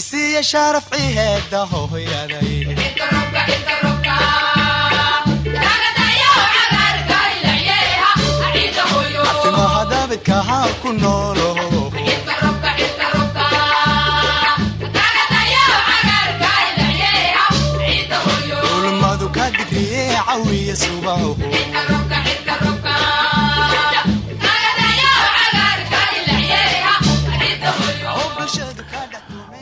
cisiiya sharaf ciheeda ku noolo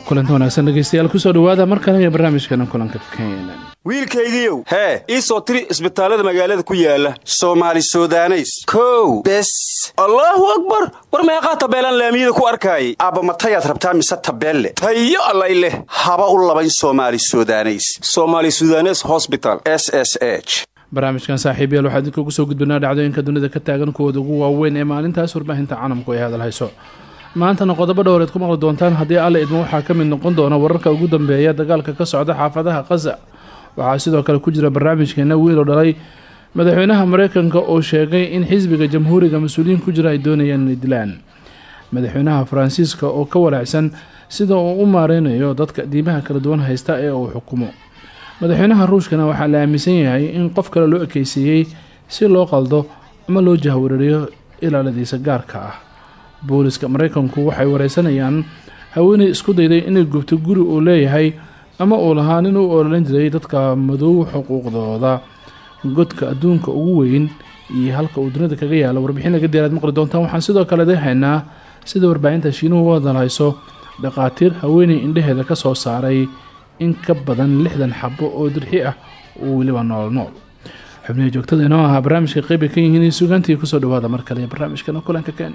kulanti wanaagsan dhegeystayaal ku soo dhawaada mar kale iyo barnaamijkeena kulanka keenan wiilkaygiiow hee ii soo tiri isbitaallada magaalada ku yaalla soomaali sudaneys. Kow bes. Allaahu akbar! War meeqaa tabeelaan laamiyada ku arkaayay? Aabba matayaad rabtaa mise tabeelle? Tayo allay leh. Haba u labayn soomaali sudaneys. Somaali sudanes hosbital s s h. Barnaamijkan saaxiibayaal waxaa idinka ugu soo gudbinaa dhacdooyinka dunida ka taagan kuwooda ugu waaweyn ee maalintaas warbaahinta caalamku ay hadal hayso maantana qodobo dhowreed ku maqli doontaan haddii alla idmo waxaa ka mid noqon doona wararka ugu dambeeya dagaalka ka socda xaafadaha khaza waxaa sidoo kale ku jira barnaamijkeena wiiloo dhalay madaxweynaha mareykanka oo sheegay in xisbiga jamhuuriga mas'uuliyiin ku jira ay doonayaan inay dilaan madaxweynaha faransiiska oo ka walaacsan sida uu u maareynayo dadka diimaha kala duwan haysta ee uu xukumo. Madaxweynaha ruushkana waxaa la aaminsan yahay in qof kale loo ekeysiiyey si loo qaldo ama loo jahwareeriyo ilaaladiisa gaarka ah booliska mareykanku waxay wareysanayaan haweeney isku dayday inay gubto guri uu leeyahay ama uu lahaa nin u ololan jiray dadka madow xuquuqdooda. Godka adduunka ugu weyn iyo halka uu dunida kaga yaalo warbixin laga diyaaraad maqli doontaan? Waxaan sidoo kale dehaynaa sida warbaahinta shiinuhu u hadalhayso dhakhaatiir haweeney indhaheeda ka soo saaray in ka badan lixdan xabo oo dirxi ah oo weliba nool nool. Xubnihii joogtada inoo ahaa barnaamijka qeyba ka yihiin sugaantii ku soo dhawaada mar kale barnaamijkana kulanka keen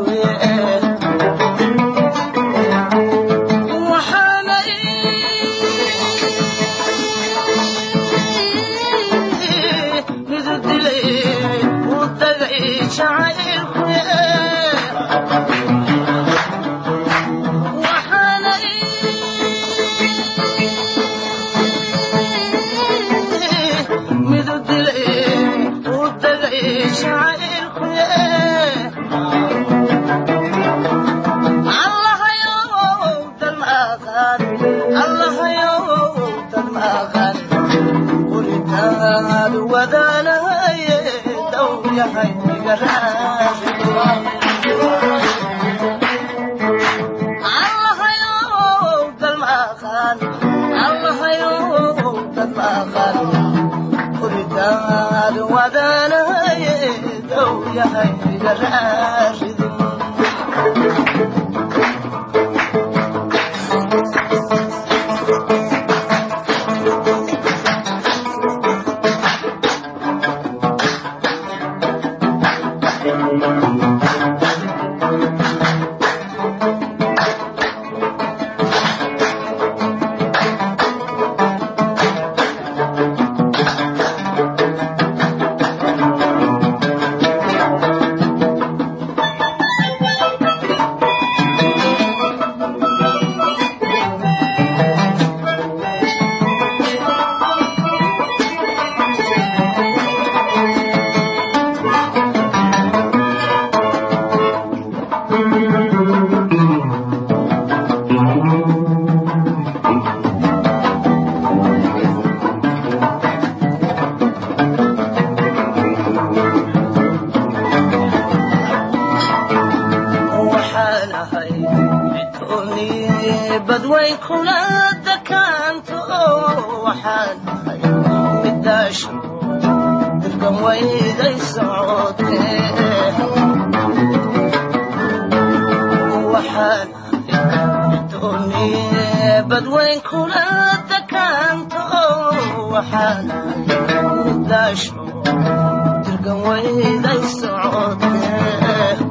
wadanaye ahay midkoonii badwayn kula dakaanto waxaan ahay midaasho dirgan wayday socotee waxaan ahay midkoonii badwayn kula dakaanto waxaan ahay midaasho dirgan wayday socotee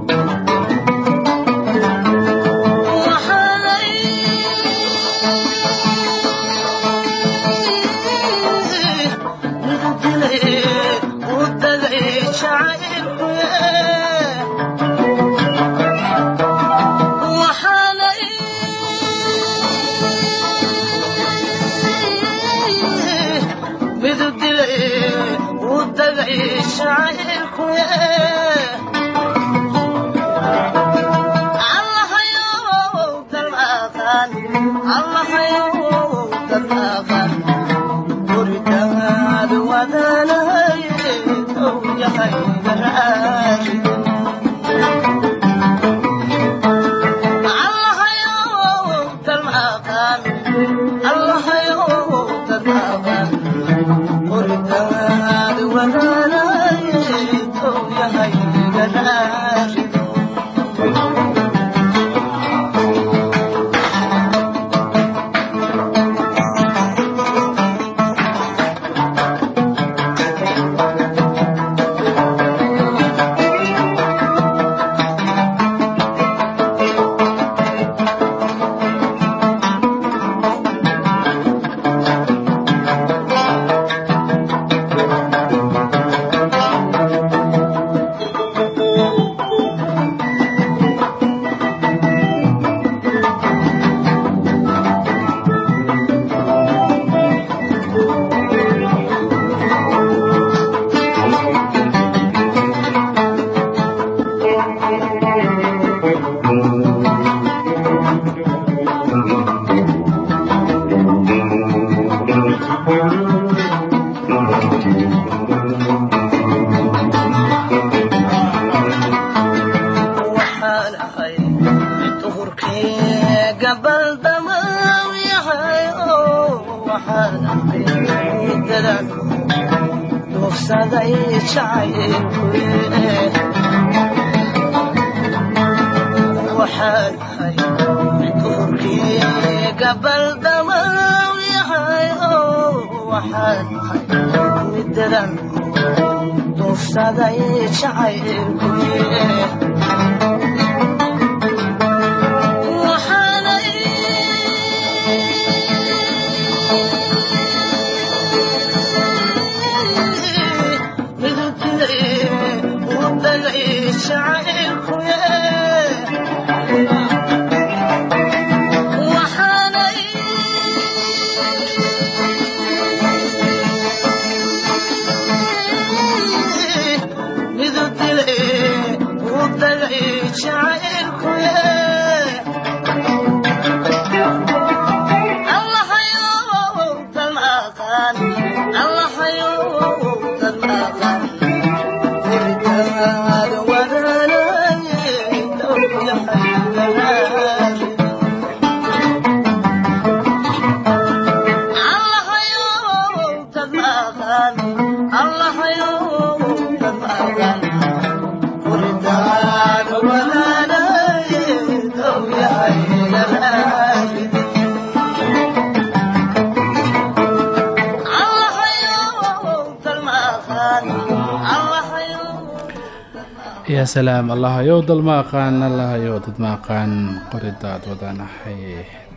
yaa salaam allahayow dal ma aqaan allahayow dad ma aqaan qoridaad wadanahay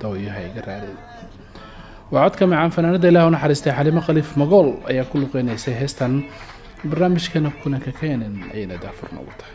dow yahay garaari waa codka macaan fanaanada ilaah u naxariistay xalimo khaliif magool ayaa ku luqeynaysay heestan barnaamijkeena kulanka keenan ayayna daafur tahay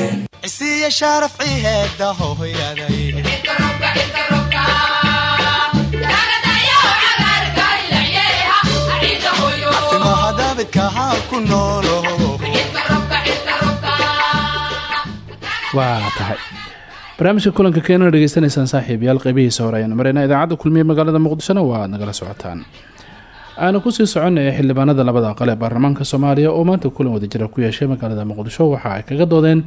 daabidka haa ku noolo waa tahay barnaamijka kulanka keenana dhegeysanaysaan saaxiib yaal qeybihiisa hore ayaan mareyna idaacadda kulmiye magaalada muqdishona waa nagala socotaan aanu ku sii soconaya xildhibaanada labada aqal ee baarlamaanka soomaaliya oo maanta kulan wadajira ku yeeshay magaalada muqdisho waxa ay kaga doodeen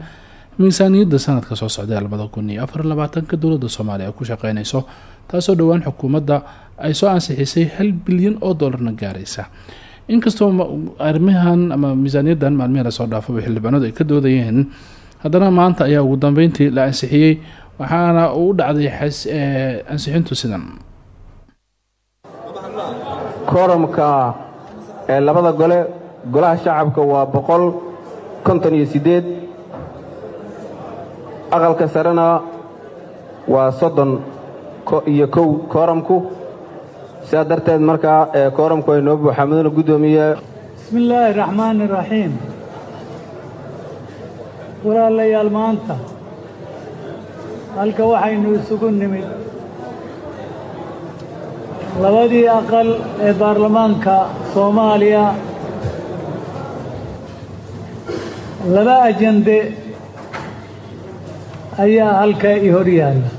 miisaaniyadda sanadka soo socda labada kun iyo afar labaatanka dowladda soomaaliya ku shaqeynayso taasoo dhowaan xukuumadda ay soo ansixisay hal bilyan oo doolarna gaaraysa. Inkastoo arrimahan ama miisaaniyaddan maalmihii la soo dhaafaba xildhibaanadu ay ka doodayeen haddana maanta ayaa ugu dambeyntii la ansixiyey waxaana uu u dhacday ansixintu sidan. Kooramka ee labada gole golaha shacabka waa boqol konton iyo siddeed aqalka sarena waa soddon iyo kow kooramku. Sidaa darteed markaa kooramku ay noo buuxaa mudana bismi illaahi raxmaani raxiim walaalayaal maanta halka waxaynu isugu nimid. Labadii aqal ee baarlamaanka soomaaliya. Laba ajande ayaa halka i hor yaalla.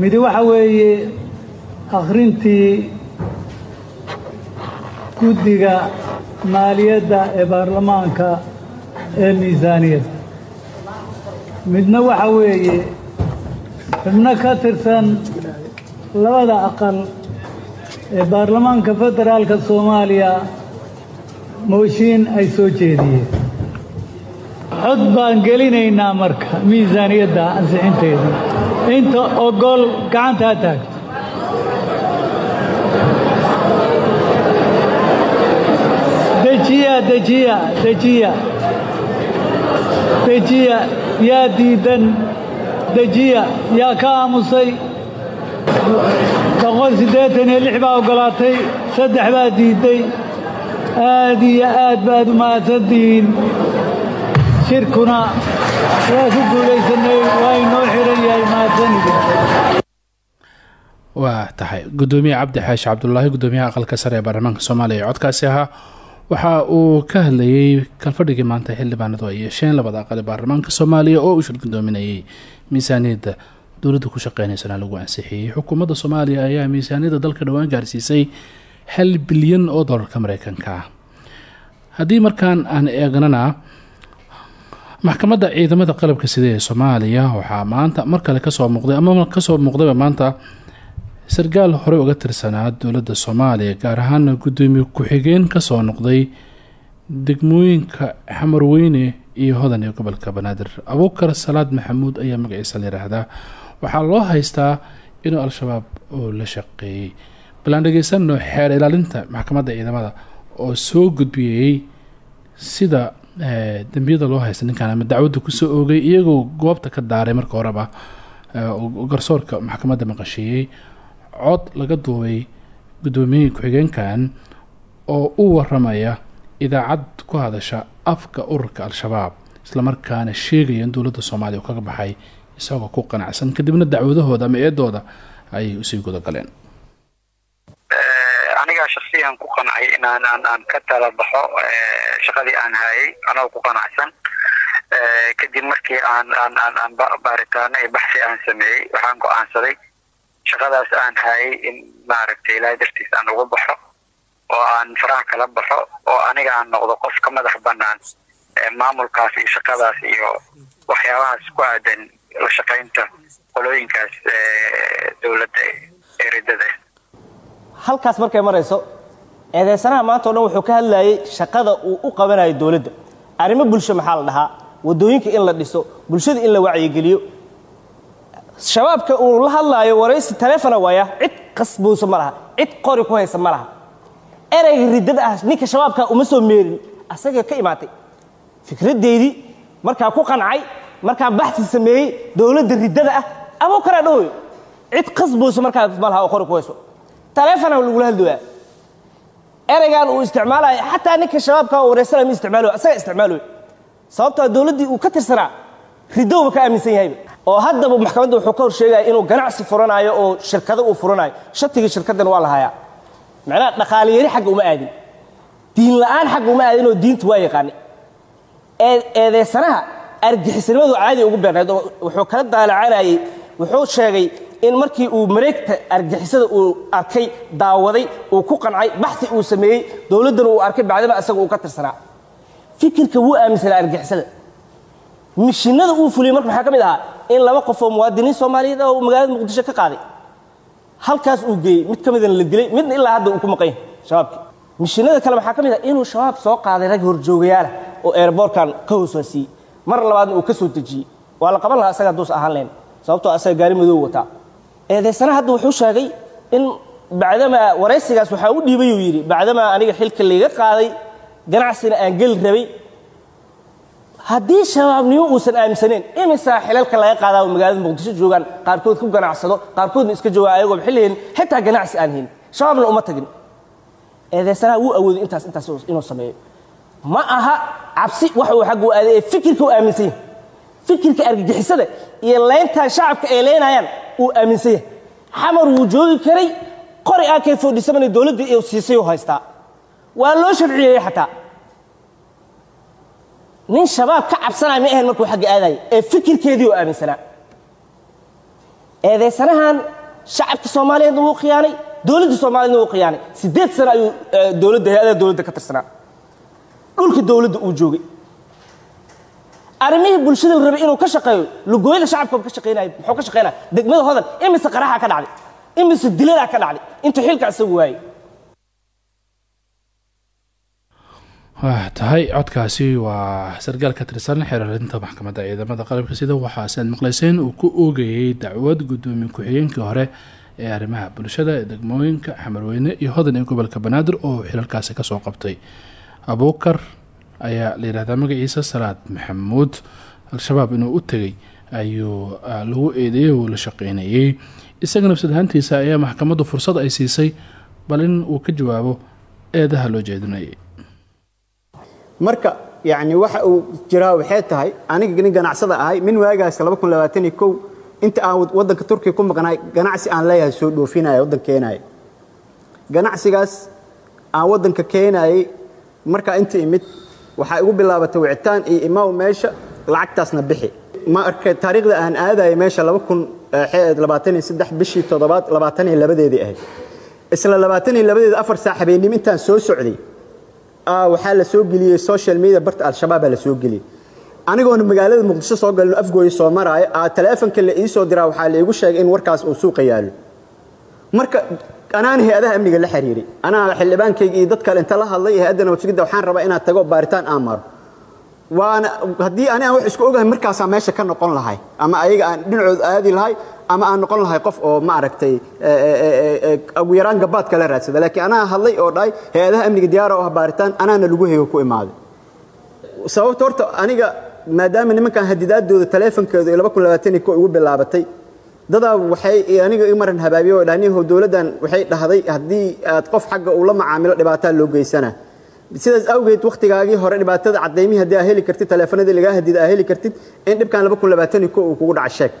Midi waxa weeye akhrintii guddiga maaliyadda ee baarlamaanka ee miisaaniyadda. Midna waxa weeye xubno ka tirsan labada aqal ee baarlamaanka federaalka soomaaliya mooshiin ay soo jeediyeen cod baan gelinaynaa marka miisaaniyadda ansixinteeda inta ogol gacanta ha taagto. Dejiya dejiya dejiya. Dejiya yaa diidan. Dejiya yaa ka aamusay. Boqol siddeetan iyo lix baa oggolaatay saddex baa diidday aad iyo aad baad u mahadsantihiin shirkuna waa ku guulaysanay waa inoo xiran yahay mahadsanida tahay. Gudoomiye cabdi xaashi cabdulaahi gudoomiyaha aqalka sare ee baarlamaanka soomaaliya ee codkaasi ahaa waxa uu ka hadlayey kalfadhigii maanta xildhibaanadu ay yeesheen labada aqal ee baarlamaanka soomaaliya oo uu shir gudoominayay miisaaniyadda dowladda ku shaqeynaysana lagu ansixiyey xukuumadda soomaaliya ayaa miisaaniyadda dalka dhowaan gaarsiisay hal bilyan oo doolarka mareykanka ah haddii markaan aan eegnana maxkamadda ciidamada qalabka sida ee soomaaliya? Waxaa maanta mar kale ka soo muuqday ama ka soo muuqdayba maanta sarkaal horey uga tirsanaa dowladda soomaaliya gaar ahaana gudoomiye ku-xigeen ka soo noqday degmooyinka xamarweyne iyo hodan ee gobolka banaadir. Abuukar salaad maxamuud ayaa magaciisa la yiraahdaa. Waxaa loo haystaa inuu al-shabaab oo la shaqeeyey. Balaan dhegeysano xeer ilaalinta maxkamadda ciidamada oo soo gudbiyey sida dembiyada loo haysta ninkan ama dacwadda ku soo oogay iyagoo goobta ka daaray marka horeba garsoorka maxkamadda maqashiiyey cod laga duubay gudoomiyihii ku-xigeenkan oo u waramaya idaacad ku hadasha afka ururka al-shabaab islamarkaana sheegaya in dowladda soomaaliya uu kaga baxay isagoo ku qanacsan kadibna dacwadahooda ama eedooda ayay u sii gudagaleen anigaa ayaan ku qancay inaan aan aan ka tala baxo shaqadii aan hayay anoo ku qanacsan. Kadib markii aan aan aan aan baaritaano iyo baxsi aan sameeyey waxaan go'aansaday shaqadaas aan hayay in maaragtay ilaahay dartiis aan uga baxo oo aan faraha kala baxo oo aniga aan noqdo qof ka madax banaan maamulkaas iyo shaqadaas iyo waxyaabahaas ku aadan la shaqaynta qolooyinkaas dowladda eridada halkaas markay marayso eedeysanaha maanta o dhan wuxuu ka hadlayay shaqada uu u qabanayo dowladda. Arrimo bulsho maxaa la dhahaa? Waddooyinka in la dhiso bulshada in la wacyigeliyo. Shabaabka uu la hadlaayo waraysi taleefona waaya cid qasbowsa ma laha cid qori ku haysa ma laha. Ereyga riddada ah ninka shabaabka uma soo meerin asagay ka imaatay. Fikraddeydii markaa ku qancay markaa baxsi sameeyey dowladda riddada ah abuu karaa dhawoy cid qasbowsa markaa ma laha oo qori ku hayso taleefona lagula hadlooyaa ereygan uu isticmaalayo xataa ninka shabaabka oo waraysanaya ma isticmaaloy asaga isticmaaloy sababtoo dowladdii uu ka tirsanaa ridowba ka aaminsan yahayba oo haddaba maxkamadda wuxuu ka hor sheegaya inuu ganacsi furanaayo oo shirkado uu furanaayo. Shatigii shirkaddan waa la hayaa. Macnaha dhaqaaliyari xagga uma aadin. Diin la'aan xagga uma aadin oo diinta waa yaqaanay eedeysanaha argixisnimadu caadi ugu beernayd oo wuxuu kala daalacanayay wuxuu sheegay in markii uu mareegta argixisada uu arkay daawaday uu ku qancay baxsi uu sameeyey dowladdana uu arkay bacdama isaga uu ka tirsanaa. Fikirka wuu aaminsanaa argixisada. Mishinada uu fuliyey marka maxaa ka ahaa? In laba qof oo muwaadiniin soomaaliyeed oo magaalada muqdisho ka qaaday. Halkaas uu geeyey mid ka la dilay midna ilaa hadda uu ku maqan yahay shabaabkii. Mishinada kale waxaa ka ah inuu shabaab soo qaaday rag horjoogayaala oo eerboorkan ka hooswaasiiyey mar labaadna uu ka soo dejiyey. Waa la qaban lahaa asaga hadduusa ahaan lahayn sababtoo asaga gaari madow wataa eedaysana hadda wuxuu sheegay in bacdamaa waraysigaas waxaa u dhiibay uu yidhi bacdamaa aniga xilka layga qaaday ganacsina aan geli rabay. Haddii shabaabnimo uusan aaminsaneen imisaa xilalka laga qaadaa oo magaalada muqdisho joogaan qaarkood ku ganacsado qaarkoodna iska joogaan ayagoo xillihin xitaa ganacsi aan hayn shabaabna uma tagin. Eedaysanaha wuu awooday intaas intaas inuu sameeyo. Ma aha cabsi wax uu xagga u aaday ee fikirka u aaminsan fikirka argagixisada iyo leyntaa shacabka ay leynayaan uu aaminsan yahay. Xamar wuu joogi karay qori aa kay foodhisamana dowladda siisay u haystaa waa loo sharciyeeyey xataa. Nin shabaab ka cabsanaya ma ahayn markuu xagga aadaya ee fikirkeedii oo aaminsanaa eedaysanahan shacabka soomaaliyeedna wuu khiyaanay dowladda soomaaliyeedna wuu khiyaanay. Siddeed sano ayuu dowladda hay'adaha dowladda ka tirsanaa. Dhulka dowladda uu joogay arrimihii bulshada la rabay inuu ka shaqeeyo lugooyada shacabka ka shaqeynaya muxuu ka shaqeynaya degmada hodan imise qaraxa ka dhacday imise diladaa ka dhacday intuu xilka isagu waayey waa tahay codkaasi waa sargaal ka tirsan xeerarinta maxkamadda ciidamada qalabka sida waxaa saad maqlayseen uu ku oogayay dacwad gudoomiye ku-xigeenkii hore ee arrimaha bulshada ee degmooyinka xamarweyne iyo hodan ee gobolka banaadir oo xilalkaasi ka soo qabtay. Abuukar ayaa la yidhahdaa magaciisa salaad maxamuud al-shabaab inuu u tegay ayuu lagu eedeeyey oo la shaqeynayey isaga nafsad ahaantiisa ayaa maxkamaddu fursad ay siisay bal in uu ka jawaabo eedaha loo jeedinayay marka yani waxa uu jiraa waxay tahay aniga nin ganacsada ahay min waagaas inta aan wadanka turkiya ku maqnaay ganacsi aan leeyahay soo dhoofinaya waddan keenaya ganacsigaas aan waddanka keenayay markaa inta imid waxaa igu bilaabatay wicitaan iyo imaaw meesha lacagtaasna bixi. Ma arka taariikhda aan aadayay meesha bishii toddobaad labaataniyo labadeedii ahayd. Isla labadeeda afar saac habeenimo intaan soo socday. Waxaa la soo geliyey social media barta al-shabaabaa la soo geliyey. Anigoona magaalada muqdisho soo galino afgooya soo maraayo. Taleefonka la ii soo diraa waxaa la iigu sheegay in warkaas uu suuqa yaallo. Marka anaana hay'adaha amniga la xiriiray anaa xildhibaankayga iyo inta la hadlay hay'adda nabadgudda waxaan rabaa inaad tago baaritaan aan maro. Waana haddii ani wax isku ogahay markaasaa meesha ka noqon lahay ama ayaga aan dhinacood aadi lahay ama aan noqon lahay qof oo ma aragtay ugu yaraan gabaad kala raadsada. Laakiin anaa hadlay oo dhahay hay'adaha amniga diyaara oo ah baaritaan anaana lagu hego ku imaaday sababta aniga maadaama nimankan hadidaadooda taleefonkooda igu bilaabatay dadaa waxay aniga i maran habaabiye oo dhahniho dowladdan waxay dhahday haddii aad qof xagga uu la macaamilo dhibaataa loo geysana. Sidaas awgeed wakhtigaagii hore dhibaatada cadaymihii haddii aa heli kartid taleefanadii lagaa hadida aa heli kartid in dhibkan uu kugu dhaca sheeg.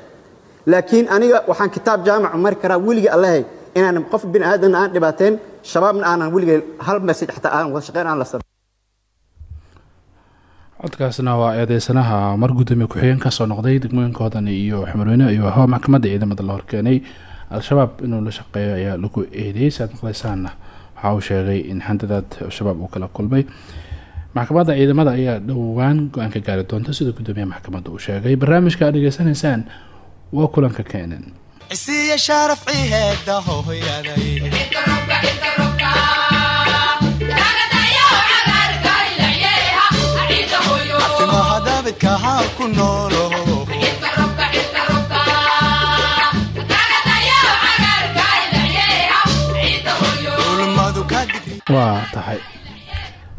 Laakiin aniga waxaan kitaab jaamac mari karaa weligii allahay inaan qof bini aadan aan dhibaateen shabaabna aanan weligay hal message xataa aan wada shaqeyn aan la sameyn codkaasna waa eedeysanaha mar gudoomiye ku-xigeen ka soo noqday degmooyinka hodan iyo xamarweyne ayuu ahaa maxkamadda ciidamada la horkeenay. Al-shabaab inuu la shaqeeyo ayaa lagu eedeeyey saad maqleysaana waxa uu sheegay in xandadaad shabaab uu kala kulmay. Maxkamadda ciidamada ayaa dhowaan go'aan ka gaari doonta sida gudoomiyaha maxkamadda uu sheegay. Barnaamijka aad waa kulanka keenan haa ku noolo waa tahay.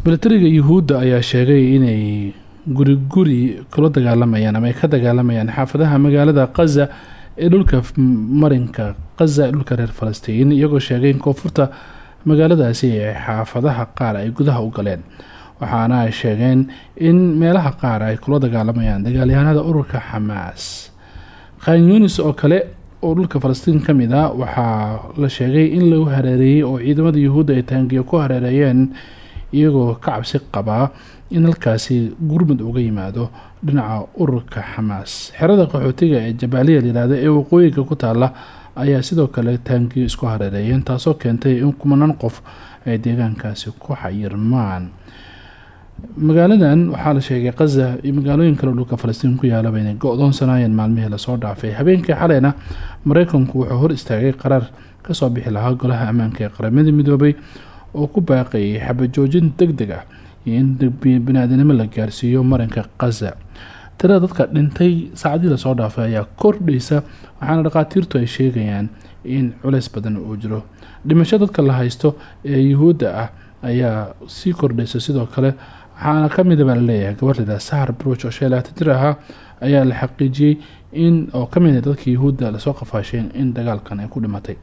Milatariga yuhuudda ayaa sheegay inay guri guri kula dagaalamayaan ama ay ka dagaalamayaan xaafadaha magaalada kaza ee dhulka marinka kaza ee dhulka reer falastiin iyagoo sheegay in koonfurta magaaladaasi ee xaafadaha qaar ay gudaha u galeen waxaana ay sheegeen in meelaha qaar ay kula dagaalamayaan dagaalyahanada ururka xamaas khan yunis oo kale oo dhulka falastiin ka mid a waxaa la sheegay in lagu hareereeyey oo ciidamada yuhuudda ay taangiyo ku hareereeyeen iyagoo ka cabsi qabaa in halkaasi gurmud uga yimaado dhinaca ururka xamaas xerada qaxootiga ee jabaaliya layihahda ee waqooyiga ku taala ayaa sidoo kale taangiyo isku hareereeyeen taasoo keentay in kumanaan qof ay deegaankaasi ku xayirmaan magaaladan waxaa la sheegay kaza iyo magaalooyin kale dhulka falastiin ku yaalaba inay go-doonsanaayeen maalmihii la soo dhaafay. Habeenkii xaleyna mareykanku wuxuu hor istaagay qaraar ka soo bixi lahaa golaha ammaanka ee qaramada midoobay oo ku baaqayay xabajoojin deg deg ah iyo in bini-aadanimo la gaarsiiyo marinka kaza tirada dadka dhintay saacadii la soo dhaafay ayaa kordhaysa waxaana dhakhaatiirtu ay sheegayaan in culeys badan uu jiro. Dhimasho dadka la haysto ee yuhuudda ah ayaa sii kordhaysa sidoo kale waxaana kamida baa la leeyahay gabar lidaa sahar bruch oo shan labaatan ahaa ayaa la xaqiijiyey in oo ka mid ah dadka yuhuudda la soo qafaasheen in dagaalkan ay ku dhimatay.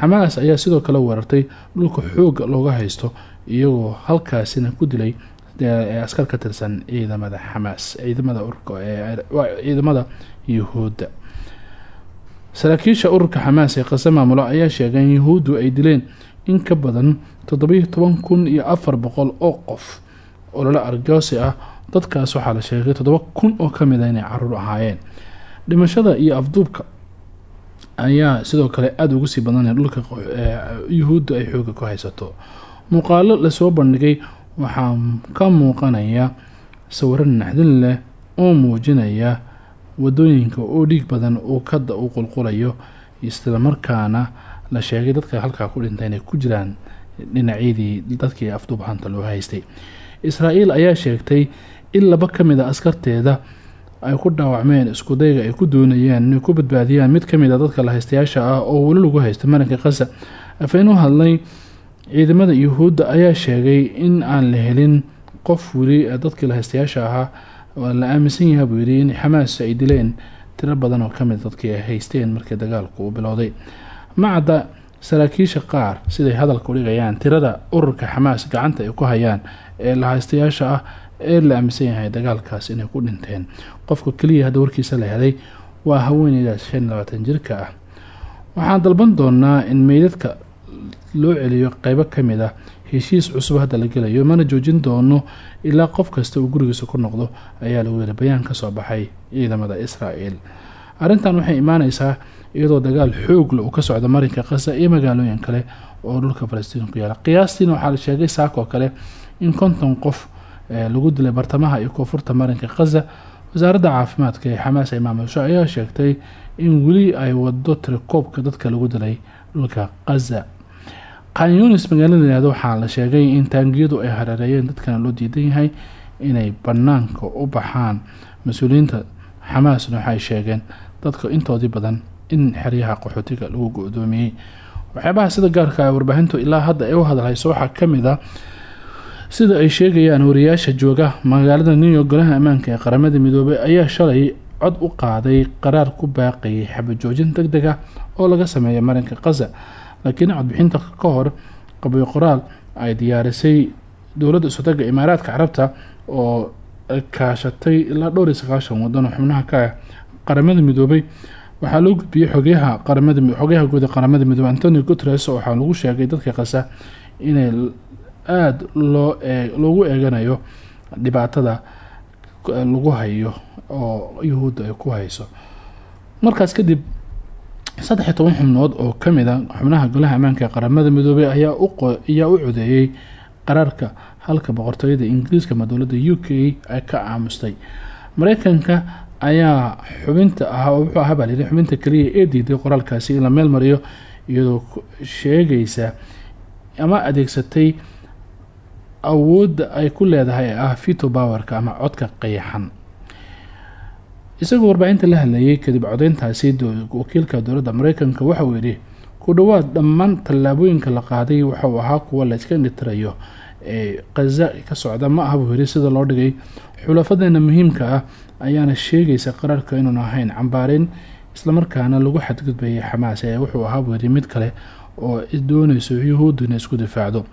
Xamaas ayaa sidoo kale weerartay dhulka xooga looga haysto iyagoo halkaasina ku dilay askar ka tirsan ciidamada xamaas ciidamada ciidamada yuhuudda. Saraakiisha ururka xamaas ee qase maamulo ayaa sheegay in yuhuuddu ay dileen in ka badan toddobiyo toban kun iyo afar boqol oo qof oo lala argoosi ah dadkaas waxaa la sheegay toddoba kun oo ka mid a inay carruur ahaayeen. Dhimashada iyo afduubka ayaa sidoo kale aada ugu sii badanaya dhulka yuhuudda ay xooga ku haysato. Muuqaalo la soo bandhigay waxaa ka muuqanaya sawiro naxdin leh oo muujinaya waddooyinka oo dhiig badan uu kada u qulqulayo islamarkaana la sheegay dadka halkaa ku dhintay inay ku jiraan dhinacyadii dadkii afduubhanta loo haystay israa'el ayaa sheegtay in laba ka mid a askarteeda ay ku dhaawacmeen iskudayga ay ku doonayeen inay ku badbaadiyaan. Mid ka mid a dadka lahaystayaasha ah oo weli lagu haysta marinka khaza afeen u hadlay ciidamada yuhuudda ayaa sheegay in aan la helin qof weli dadkii lahaystayaasha ahaa la aaminsan yahay buu yidhi in xamaas ay dileen. Tiro badan oo ka mid dadkii ay haysteen markii dagaalku uu bilowday. Macadda saraakiisha qaar siday hadalka u dhigayaan tirada ururka xamaas gacanta ay ku hayaan ee lahaystayaasha ah ee la aaminsan yahay dagaalkaas inay ku dhinteen. Qofka keliya hadda warkiisa la helay waa haweeneydaas shan jirka ah. Waxaan dalban doonaa in meydadka loo celiyo qeybo ka mid ah heshiis cusub hadda la gelayo mana joojin doono ilaa qof kasta uu gurigiisa ku noqdo ayaa lagu yiri bayaan ka soo baxay ciidamada israel arrintan waxay imaaneysaa iyadoo dagaal xoogle uu ka socdo marinka khaza iyo magaalooyin kale oo dhulka falastiin ku yaalla qiyaastiina waxaa la sheegay saakoo kale in konton qof lagu dilay bartamaha iyo koonfurta marinka khaza wasaaradda caafimaadka ee xamaas ay maamusho ayaa sheegtay in weli ay wado tirikoobka dadka lagu dilay dhulka khaza kanyunis magaalada yihahdo waxaa la sheegay in taangiyadu ay hareereeyeen dadkana loo diidan yahay inay banaanka u baxaan. Mas'uuliyiinta xamaasna sheegeen dadka intoodii badan in xeryaha qaxootiga lagu go-doomiyey. Waxyaabaha sida gaarka ah warbaahintu ilaa hadda ay u hadalhayso waxaa ka mid a sida ay sheegayaan wariyaasha jooga magaalada new york golaha ammaanka ee qaramada midoobay ayaa shalay cod u qaaday qaraar ku baaqayay xabajoojin deg deg ah oo laga sameeya marinka khaza laakiin codbixinta ka hor qabiy qoraal ay diyaarisay dowladda isotaga imaaraadka carabta oo kaashatay ilaa dhowr iyo sagaashan wadan xubnaha ka ah qaramada midoobay. Waxaa loo gudbiyey xogayaha qaramada xogayaha guud ee qaramada midoobe antonio guteres waxaa lagu sheegay dadka qasa inay aada loo loogu eeganayo dhibaatada lagu hayo oo yuhuudda ay ku hayso. Markaas kadib saddex iyo toban xubnood oo ka mid a xubnaha golaha ammaanka ee qaramada midoobey ayaa u ayaa u codeeyey qaraarka halka boqortooyada ingiriiska ama dowladda u k ay ka aamustay. Mareykanka ayaa xubinta ahaa wuxuu ahaa baa xubinta kaliya ee diiday qoraalkaasi in la meel mariyo iyadoo sheegaysa ama adeegsatay awoodda ay ku leedahay ee ah vito powerka ama codka qayaxan isagoo warbaahinta la hadlayay kadib codeyntaasi wakiilka dowladda mareykanka waxauu yidhi ku dhowaad dhammaan tallaabooyinka la qaaday waxauu ahaa kuwa la iska indhitirayo ee khaza ka socda ma aha buu sida loo dhigay. Xulafadeena muhiimka ah ayaana sheegaysa qaraarka inuun ahayn cambaarin islamarkaana lagu xadgudbayay xamaas ee wuxuu ahaa buu mid kale oo doonayso yuhuuddu inay isku difaacdo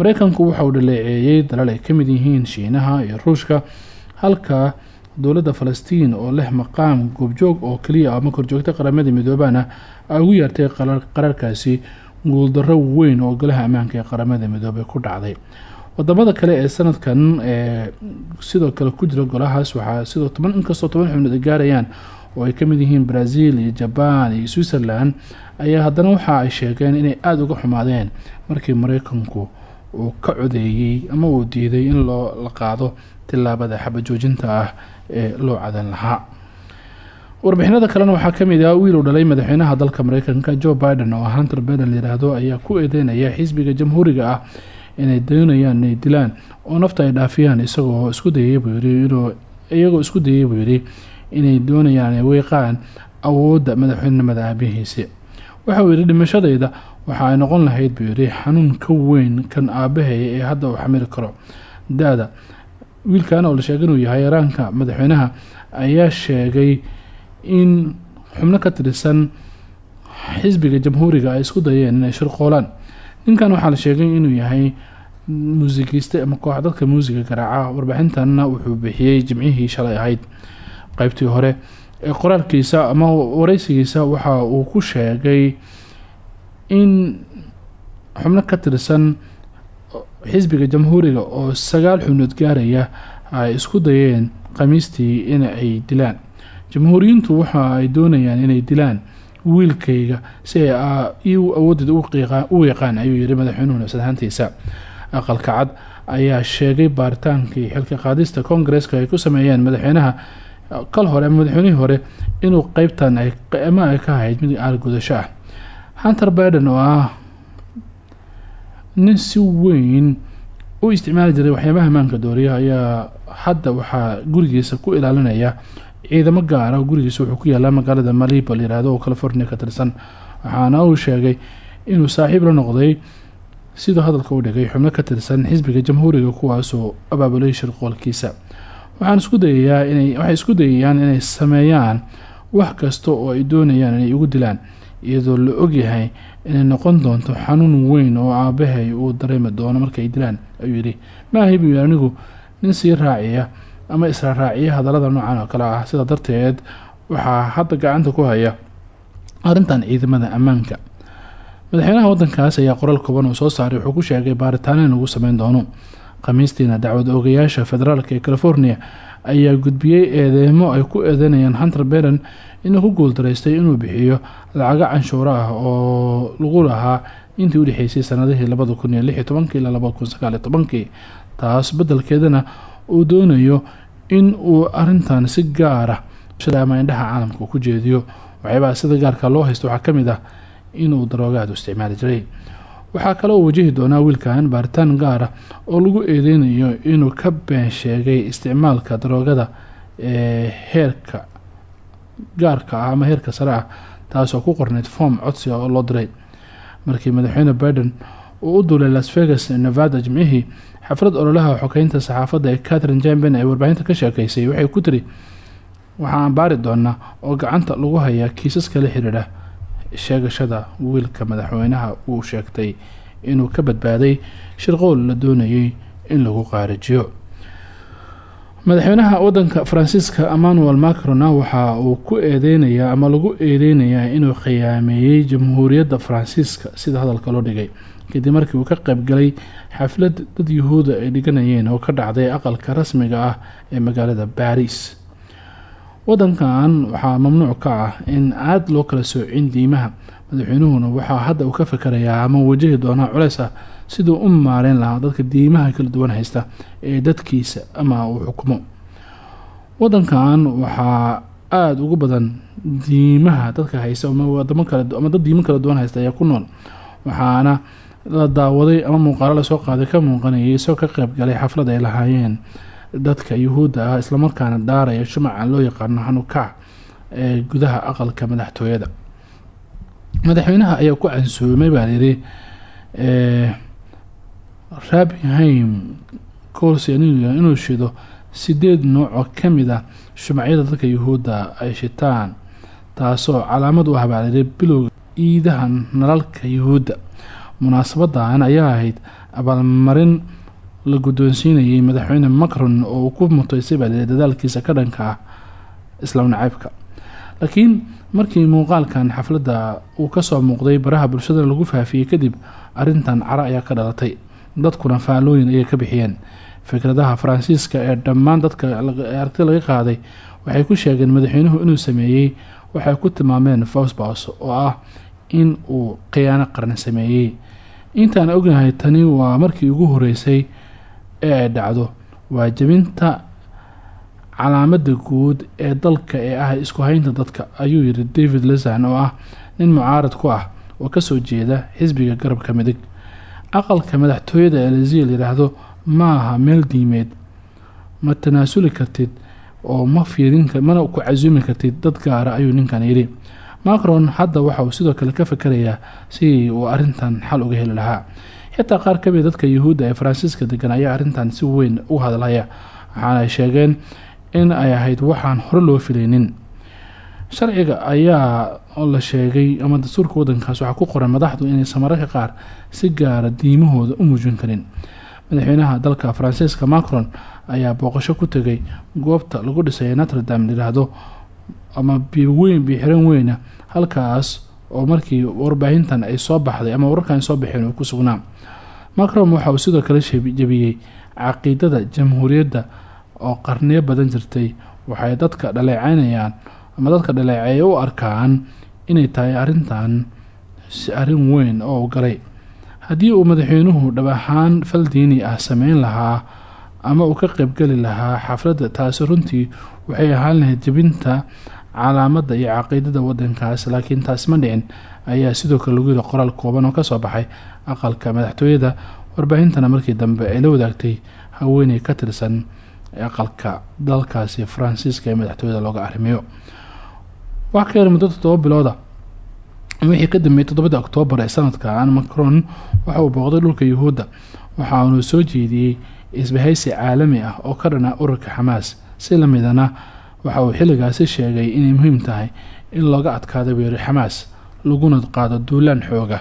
mareykanku waxauu dhaleeceeyey dalal ay ka mid yihiin shiinaha iyo ruushka halka dowladda falastiin oo leh maqaam goobjoog oo keliya ama korjoogta qaramada midoobana ay ugu yeertay qaraarkaasi guuldarro weyn oo golaha ammaanka ee qaramada midoobey ku dhacday. Wadamada kale ee sanadkan ee sidoo kale ku jira golahaas waxaa sidoo toban inkastoo toban xubnood ay gaarayaan oo ay ka mid yihiin brazil iyo jabaan iyo switzerland ayaa haddana waxa ay sheegeen inay aada uga xumaadeen markii mareykanku uu ka codeeyey ama uu diiday in loo la qaado tilaabada xabajoojinta ah ee loo cadan lahaa. Warbixinada kalena waxaa ka mid ah wiil uu dhalay madaxweynaha dalka mareykanka joe biden oo hunter biden layiraahdo ayaa ku eedeynaya xisbiga jamhuuriga ah inay doonayaan inay dilaan oo nafta ay dhaafiyaan isagoo isku dayay buu yidhi inuu iyagoo isku dayay buu yidhi inay doonayaan inay weeqaan awoodda madaxweynenimada aabihiisi. Waxa uu yidhi dhimashadayda waxa ay noqon lahayd buu yidhi xanuun ka weyn kan aabahaya ee hadda uu xamili karo. Da-da wiilkan oo la sheegay inuu yahay yaraanka madaxweynaha ayaa sheegay in xubno ka tirsan xisbiga jamhuuriga ay isku dayeen inay shirqoolaan ninkan waxaa la sheegay inuu yahay muusigiiste ama koox dadka muusiga garaaca. Warbixintanna wuxuu bixiyey jimcihii shalay ahayd. Qeybtii hore ee qoraalkiisa ama wareysigiisa waxa uu ku sheegay in xubno ka tirsan xisbiga jamhuuriga oo sagaal xubnood gaaraya ay isku dayeen khamiistii in ay dilaan. Jamhuuriyiintu waxa ay doonayaan inay dilaan wiilkayga si ay awoodeed u yaqaan ayuu yihi madaxweynuhu ahaantiisa aqalka cad ayaa sheegay baaritaankii xilka qaadista koongareeska ay ku sameeyeen madaxweynaha kal hore ama madaxweynihii hore inuu qeybtan ama ay ka ahayd mid aalgudasho ah hunter biden oo ah nin si weyn u isticmaali jiray waxyaabaha ammaanka dooriya ayaa hadda waxaa gurigiisa ku ilaalinaya ciidamo gaara gurigiisa wuxuu ku yaalaa magaalada malibo layirahdo oo california ka tirsan. Waxaana uu sheegay inuu saaxiib la noqday siduu hadalka u dhigay xubno ka tirsan xisbiga jamhuuriga kuwaasoo abaabulay shirqoolkiisa waxaan isku dayayaa inay waxay isku dayayaan inay sameeyaan wax kasta oo ay doonayaan inay ugu dilaan iyadoo la ogyahay inay noqon doonto xanuun weyn oo aabahay uu dareemi doono markaay dilaan ayuu yidhi. Maahi buu yidhi anigu nin sii raaciya ama isra raaciya hadallada noocan oo kale ah. Sidaa darteed waxaa hadda gacanta ku haya arrintan ciidamada ammaanka. Madaxweynaha wadankaas ayaa qoraal kooban uu soo saaray. Wuxuu ku sheegay baaritaano in lagu sameyn doono. Khamiistiina dacwad oogayaasha federaalk ee california ayaa gudbiyey eedeemo ay ku eedeynayaan hunter beden inuu ku guuldaraystay inuu bixiyo lacago canshuuro ah oo lagu lahaa intii udhexeysay sanadihii labada kun iyo lix iyo tobankii ilaa labada kun sagaal iyo tobankii. Taas beddelkeedana uu doonayo in uu arintan si gaara ama indhaha caalamka ku jeediyo. Waxyaabaha sida gaarka loo haysto waxaa ka mid ah inuu daroogaad u isticmaali jiray waxaa kale uu wajihi doonaa wiilkan baaritaan gaara oo lagu eedeynayo inuu ka been sheegay isticmaalka daroogada ee heerka gaarka ah ama heerka sare ah taasoo ku qorneyd form codsiga oo loo diray. Markii madaxweyne biden uu u duulay las vegas nevada jimcihii xaflad ololaha xogeynta saxaafadda ee catherine jamben ay warbaahinta ka sheekeysay waxay ku tiri waxaan baari doonaa oo gacanta lagu hayaa kiisaska la xiriira sheegashada wiilka madaxweynaha uu sheegtay inuu ka badbaaday shirqool la doonayay in lagu qaarijiyo madaxweynaha wadanka faransiiska emmanuel macron waxa uu ku eedeynayaa ama lagu eedeynayaa inuu khiyaameeyey jamhuuriyadda faransiiska sida hadalka loo dhigay. Kadib markii uu ka qaybgalay xaflad dad yuhuuda ay dhiganayeen oo ka dhacday aqalka rasmiga ah ee magaalada baris wadankan waxaa mamnuuc ka ah in aada loo kala soocin diimaha. Madaxweynuhuna waxaa hadda uu ka fikarayaa ama wajahi doonaa culeys ah siduu u maareyn lahaa dadka diimaha kala duwan haysta ee dadkiisa ama uu xukumo. Wadankan waxaa aada ugu badan diimaha dadka haysta ama dad diimo kala duwan haysta ayaa ku nool. Waxaana la daawaday ama muuqaalo la soo qaaday ka muuqanayay isagoo ka qeyb galay xaflad ay lahaayeen dadka yuhuudda ah islamarkaana daaraya shumaca loo yaqaano hanukac ee gudaha aqalka madaxtooyada. Madaxweynaha ayaa ku cansuumay baa layidhi rabinheim corsi inuu shido sideed nooc oo ka mid ah shumacyada dadka yuhuudda ay shitaan taasoo calaamad u ah baa layidhi bilowga iidaha nalalka yuhuudda. Munaasabadan ayaa ahayd abaalmarin la guddoonsiinayay madaxweyne macron oo ku mutaysay baa layidhi dadaalkiisa ka dhanka ah islaam nacaybka. Laakiin markii muuqaalkan xafladda uu ka soo muuqday baraha bulshada lagu faafiyey kadib arintan cara ayaa ka dhalatay. Dadkuna faallooyin ayay ka bixiyeen. Fikradaha faransiiska ee dhammaan dadka aragti laga qaaday waxay ku sheegeen madaxweynuhu inuu sameeyey waxay ku tilmaameen fosbos oo ah in uu khiyaano qaran sameeyey. Intaan ognahay tani waa markii ugu horeysay ee ay dhacdo. Waa jebinta calaamada guud ee dalka ee ah isku haynta dadka ayuu yiri david lesan oo ah nin mucaarad ku ah oo ka soo jeeda xisbiga garabka midig. Aqalka madaxtooyada elizia layidhaahdo ma aha meel diimeed. Ma tanaasuli kartid oo ma ku casuumi kartid dad gaara ayuu ninkan yidhi. Macron hadda waxa uu sidoo kale ka fikarayaa sidii uu arintan xal uga heli lahaa xitaa qaar ka mid dadka yuhuudda ee faransiiska degan ayaa arintan si weyn u hadlaya waxaana sheegeen in ay ahayd waxaan hore loo filaynin. Sharciga ayaa la sheegay ama dastuurka wadankaas waxaa ku qoran madaxdu inaysan mararka qaar si gaara diimahooda u muujin karin. Madaxweynaha dalka faransiiska macron ayaa booqasho ku tegay goobta lagu dhisay notre-dame layidhaahdo ama biweyn bixiran weyna halkaas oo markii warbaahintan ay soo baxday ama wararkan soo baxeen uu ku sugnaa. Macron waxa uu sidoo kale jebiyey caqiidada jamhuuriyadda oo qarniyo badan jirtay. Waxay dadka dhaleecaynayaan ama dadka dhaleeceeya u arkaan inay tahay arintan si arrin weyn oo galay. Haddii uu madaxweynuhu dhab ahaan fal ah sameyn lahaa ama uu ka qeybgeli lahaa xafladda taasi runtii waxay ahaan lahayd jebinta calaamadda iyo caqiidada wadankaas laakiin taasi ma dhicin ayaa sidoo kale lagu yiri qoraal kooban oo ka soo baxay aqalka madaxtooyada warbaahintana markii dambe ay la wadaagtay haweeney ka tirsan aqalka dalkaasi faransiiska ee madaxtooyada looga arrimiyo. Wax ka yar muddo toddoba bilooda wixii ka dambeeyay toddobadii oktoobar ee sanadkan macron waxa uu booqday dhulka yuhuudda waxa uunu soo jeediyey isbahaysi caalami ah oo ka dhana ururka xamaas si lamidana waxa uu xilligaasi sheegay inay muhiim tahay in looga adkaada buu yiri xamaas laguna qaado duulaan xooga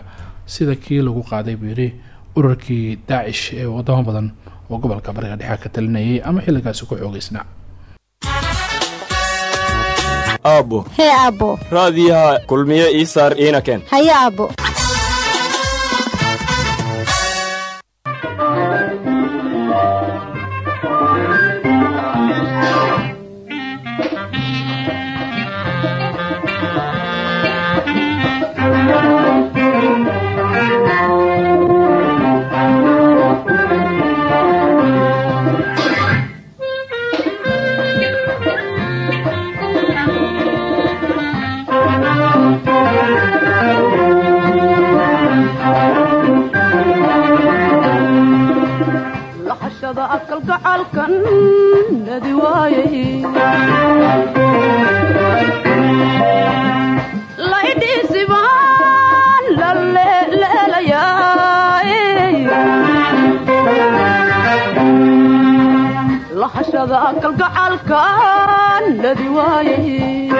sida kii lagu qaaday buu yiri ururkii daacish ee wadamo badan oo gobolka bariga dhexe ka talinayay ama xilligaasi ku xoogeysnaa. Aabbo. Hee aabbo. Raadiyaha kulmiye ii saar iina keen haye akalgacalkan nadi waayay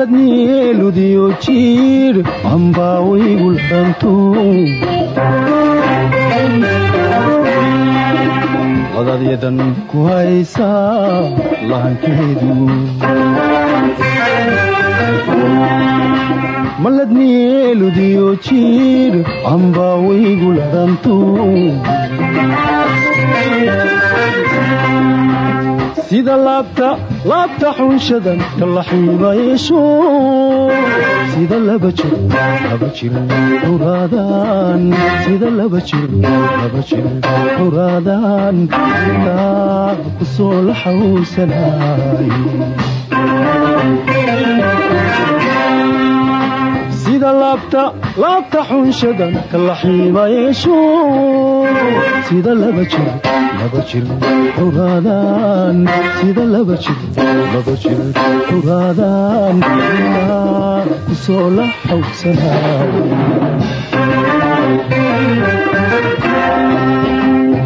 maladnieeludiyo jiir ambaa waygul dhantu dadadyadan ku haysaa lahankeedu maladnieeludiyo jiir ambaa waygul dhantu sida laabta laabta xunshadan kala xiibayeesho sida laba jir laba jir huraadaan. Sida laba jir laba jir huraadaan. Intaa ku la xawsanaay sida laabta laabta xunshadan kala xiibayeesho sida laba jir laba jir huraadaan. Sida laba jir laba jir huraadaan. Intaa ku soo la xawsanaay.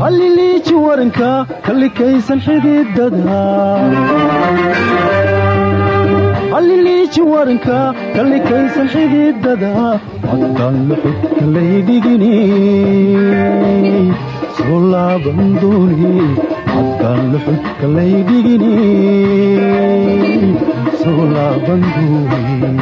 Halliliiji waranka kallikaysan xididada halliliiji waranka kallikaysan xididada haddaan luxudka laydhigini soo laaban dooni haddaan luxudka laydhigini soo laaban dooni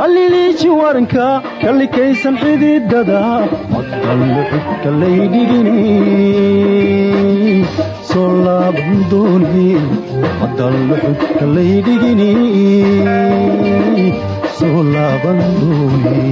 halliliiji waranka kallikaysan xididada haddaan luxudka laydhigini soo laaban dooni haddaan luxudka laydhigini soo laaban dooni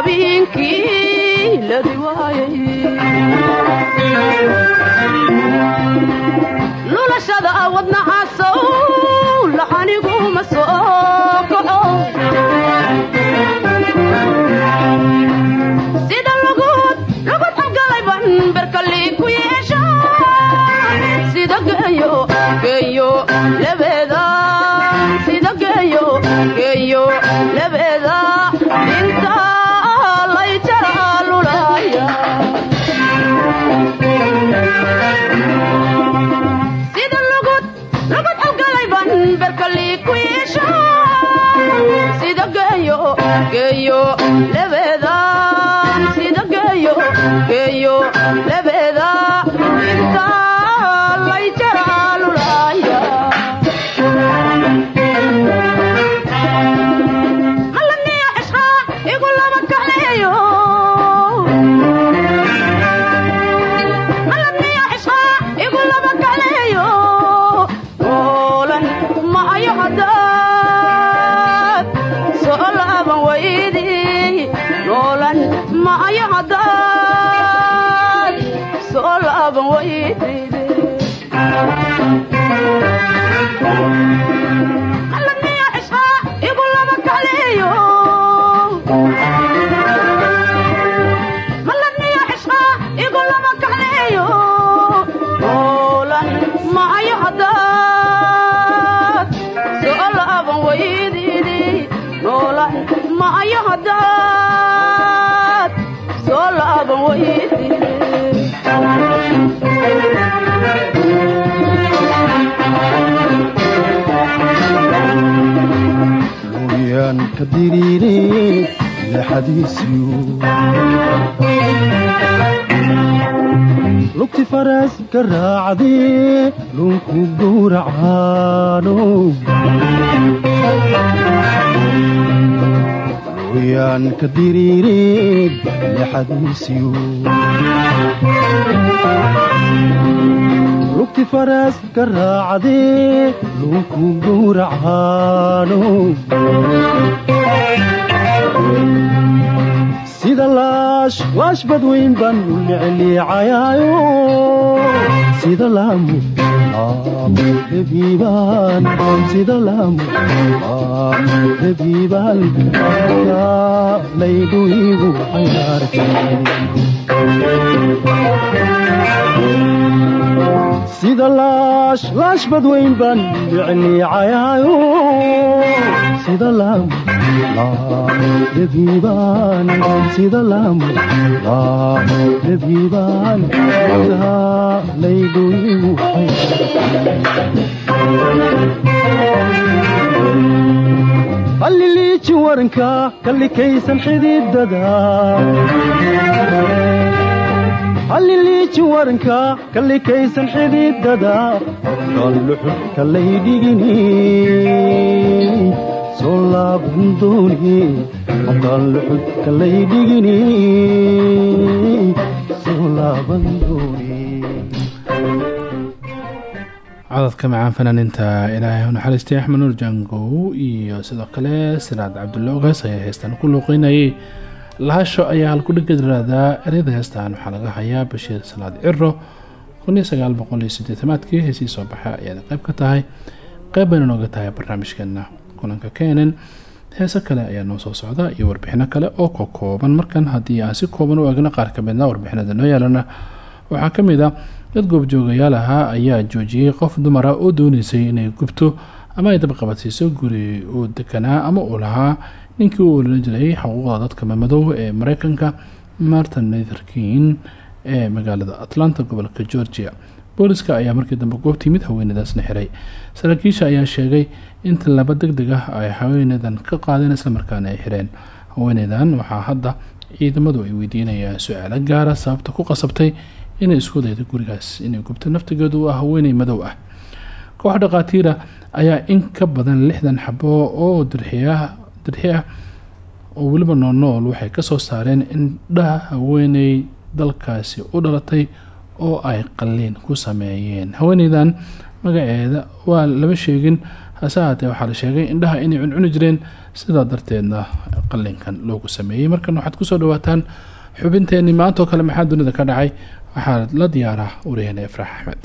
habeenkii geeyo looyaan ka diriire leexadiisiyo lugti faras ka raacdee lunku gowracaano looyaan ka diriire leexadiisiyo lugti faras ka raacdee lunku gowracaano sida laash laash badweyn baan u lecleecayaayo sida laamu sida laash laash badweyn baan lecleecayaayo sida sida laamu halliliiji waranka kallikaysan xididada halliliiji codadka macaan fanaaniinta ilaahay u naxariistay axmed nuur jangow iyo sidoo kale siraad cabdulle ogaas ayaa heestan ku luuqeynayay lahasho ayaa halku dhigaraada ereyada heestan. Waxaa laga hayaa bashiir salaad ciro aadkii heesii soo baxa ayaad qayb ka tahay. Qayb bayna nooga tahay barnaamijkeena kulanka kenen heese kale ayaa noo soo socda iyo warbixino kale oo ka kooban. Markan haddii aan si kooban u eegno qaar ka midna warbixinada noo yaalana. Waxaa ka mid a dad goobjoogayaal ahaa ayaa joojiyey qof dumara oo dooneysay inay gubto ama ay dabaqabadsiiso guri uu deganaa ama uu lahaa ninkii u jiray xuquuqda dadka madow ee mareykanka martin netherkin ee magaalada atlanta gobolka georgia. Booliska ayaa markii dambe goobtii mid haweenadaasna xiray. Saraakiisha ayaa sheegay in tallaabo deg deg ah ay haweeneydan ka qaadeen islamarkaana ay xireen. Haweeneydan waxaa hadda ciidamadu ay weydiinayaan su'aalo gaara sababta ku qasabtay inay isku daydo gurigaas inay gubto naftigeedu waa haweeney madow ah. Koox dhakhaatiira ayaa in ka badan lixdan xabo oo dirxiya dirxi ah oo weliba noolnool waxay ka soo saareen indhaha haweeney dalkaasi u dhalatay oo ay qalliin ku sameeyeen. Haweeneydan magaceeda waa lama sheegin hase haatee waxaa la sheegay indhaha inay cuncuni jireen sidaa darteedna qalinkan loogu sameeyey. Markan waxaad ku soo dhawaataan xubinteenii maanta oo kale maxaa dunida ka dhacay? Waxaa la diyaaraa waryaheena efraax axmed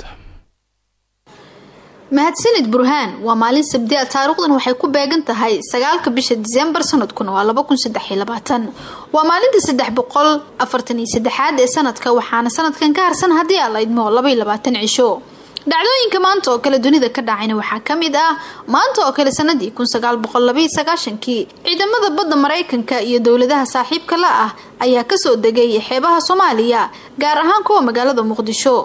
mahadsanid burhaan. Waa maalin sabdi a taariikhdan waxay ku beegan tahay sagaalka bisha diseembar sanadkuna waa laba kun saddex labaatan. Waa maalinta saddex boqol afartan saddexaad ee sanadka waxaana sanadkan ka harsan haddii aan la idmo laba labaatan cisho. Dhacdooyinka maanta oo kale dunida ka dhacayna waxaa ka mid ah maanta oo kale sanadii kun sagaal boqol labaiyo sagaashankii. Ciidamada badda maraykanka iyo dowladaha saaxiibka la ah ayaa ka soo degay xeebaha soomaaliya gaar ahaan kuwa magaalada muqdisho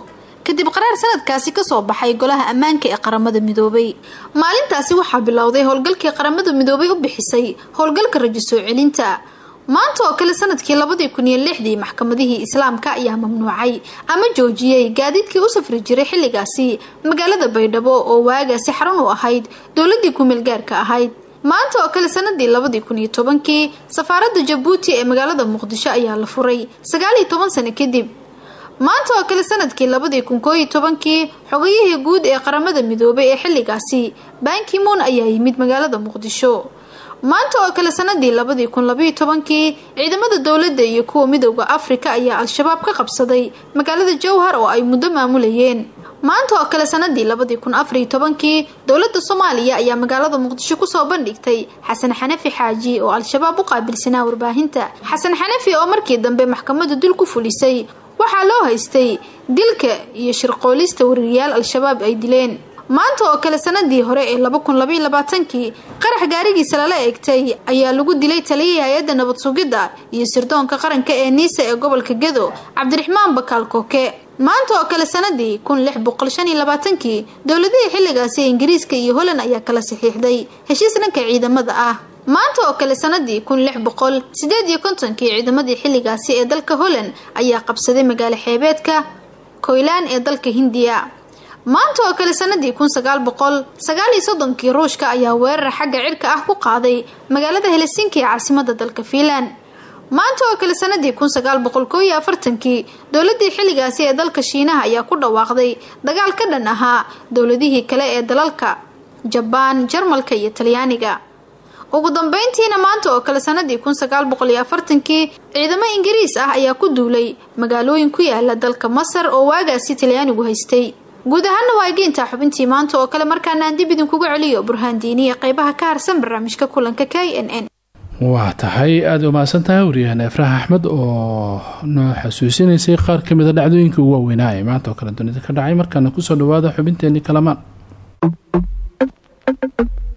kadib qaraar sanadkaasi ka soo baxay golaha ammaanka ee qaramada midoobay. Maalintaasi waxaa bilowday howlgalkii qaramada midoobay u bixisay howlgalka rajo soo celinta. Maanta oo kale sannadkii labadii kun iyo lixdii maxkamadihii islaamka ayaa mamnuucay ama joojiyey gaadiidkii u safri jiray xilligaasi magaalada baydhabo oo waagaasi xarun u ahayd dowladii kumeelgaarka ahayd. Maanta oo kale sanadii labadii kun iyo tobankii safaaradda jabuuti ee magaalada muqdisho ayaa la furay. Sagaal iyo toban sano kadib maanta oo kale sannadkii labadii kun koo iyo tobankii xogayihii guud ee qaramada midoobay ee xilligaasi bankimuun ayaa yimid magaalada muqdisho. Maanta oo kale sanadii labadii kun labaiyo tobankii ciidamada dowladda iyo kuwa midowda afrika ayaa al-shabaab ka qabsaday magaalada jowhar oo ay muddo maamulayeen. Maanta oo kale sanadii labadii kun afariyo tobankii dowladda soomaaliya ayaa magaalada muqdisho ku soo bandhigtay xasan xanafi xaaji oo al-shabaab u qaabilsanaa warbaahinta. Xasan xanafi oo markii dambe maxkamada dul ku fulisay waxaa loo haystay dilka iyo shirqoolista wariyayaal al-shabaab ay dileen. Maanta oo kale sanadii hore ee laba kun labaiyo labaatankii qarax gaarigiisa lala eegtay ayaa lagu dilay taliyihii hay'adda nabad sugidda iyo sirdoonka qaranka ee niisa ee gobolka gedo cabdiraxmaan bakaal kooke maanta oo kale sanadii kun lix boqol shan iyo labaatankii dowladihii xilligaasi ingiriiska iyo holland ayaa kala saxiixday heshiis dhanka ciidamada ah maanta oo kale sanadii kun lix boqol sideed iyo kontonkii ciidamadii xilligaasi ee dalka holland ayaa qabsaday magaalo xeebeedka koylaan ee dalka hindiya. Maanta oo kale sanadii kun sagaal boqol sagaal soddonkii ruushka ayaa weerar xagga cirka ah ku qaaday magaalada helsinki ee caasimada dalka fiinland maanta oo kale sanadii kun sagaal boqol koo iyo afartankii dowladii xilligaasi ee dalka shiinaha ayaa ku dhawaaqday dagaal ka dhan ahaa dowladihii kale ee dalalka jabaan jarmalka iyo talyaaniga ugu dambeyntiina maanta oo kale sanadii kun sagaal boqol afartankii ciidamo ingiriis ah ayaa ku duulay magaalooyin ku yaalla dalka masar oo waagaasi talyaanigu haystay. Guud ahaana waa xubintii maanta oo kale markaana aan dib idinkuga celiyo burhaan diiniya qeybaha ka harsan barnaamijka kulanka k n n. Waa tahay aada u mahadsan tahay waryahan efraah axmed oo noo xasuusinaysay qaar ka mida dhacdooyinkai ugu waaweynaa ee maanta oo kale dunida ka dhacay markaana ku soo dhawaada xubinteenii kalamaan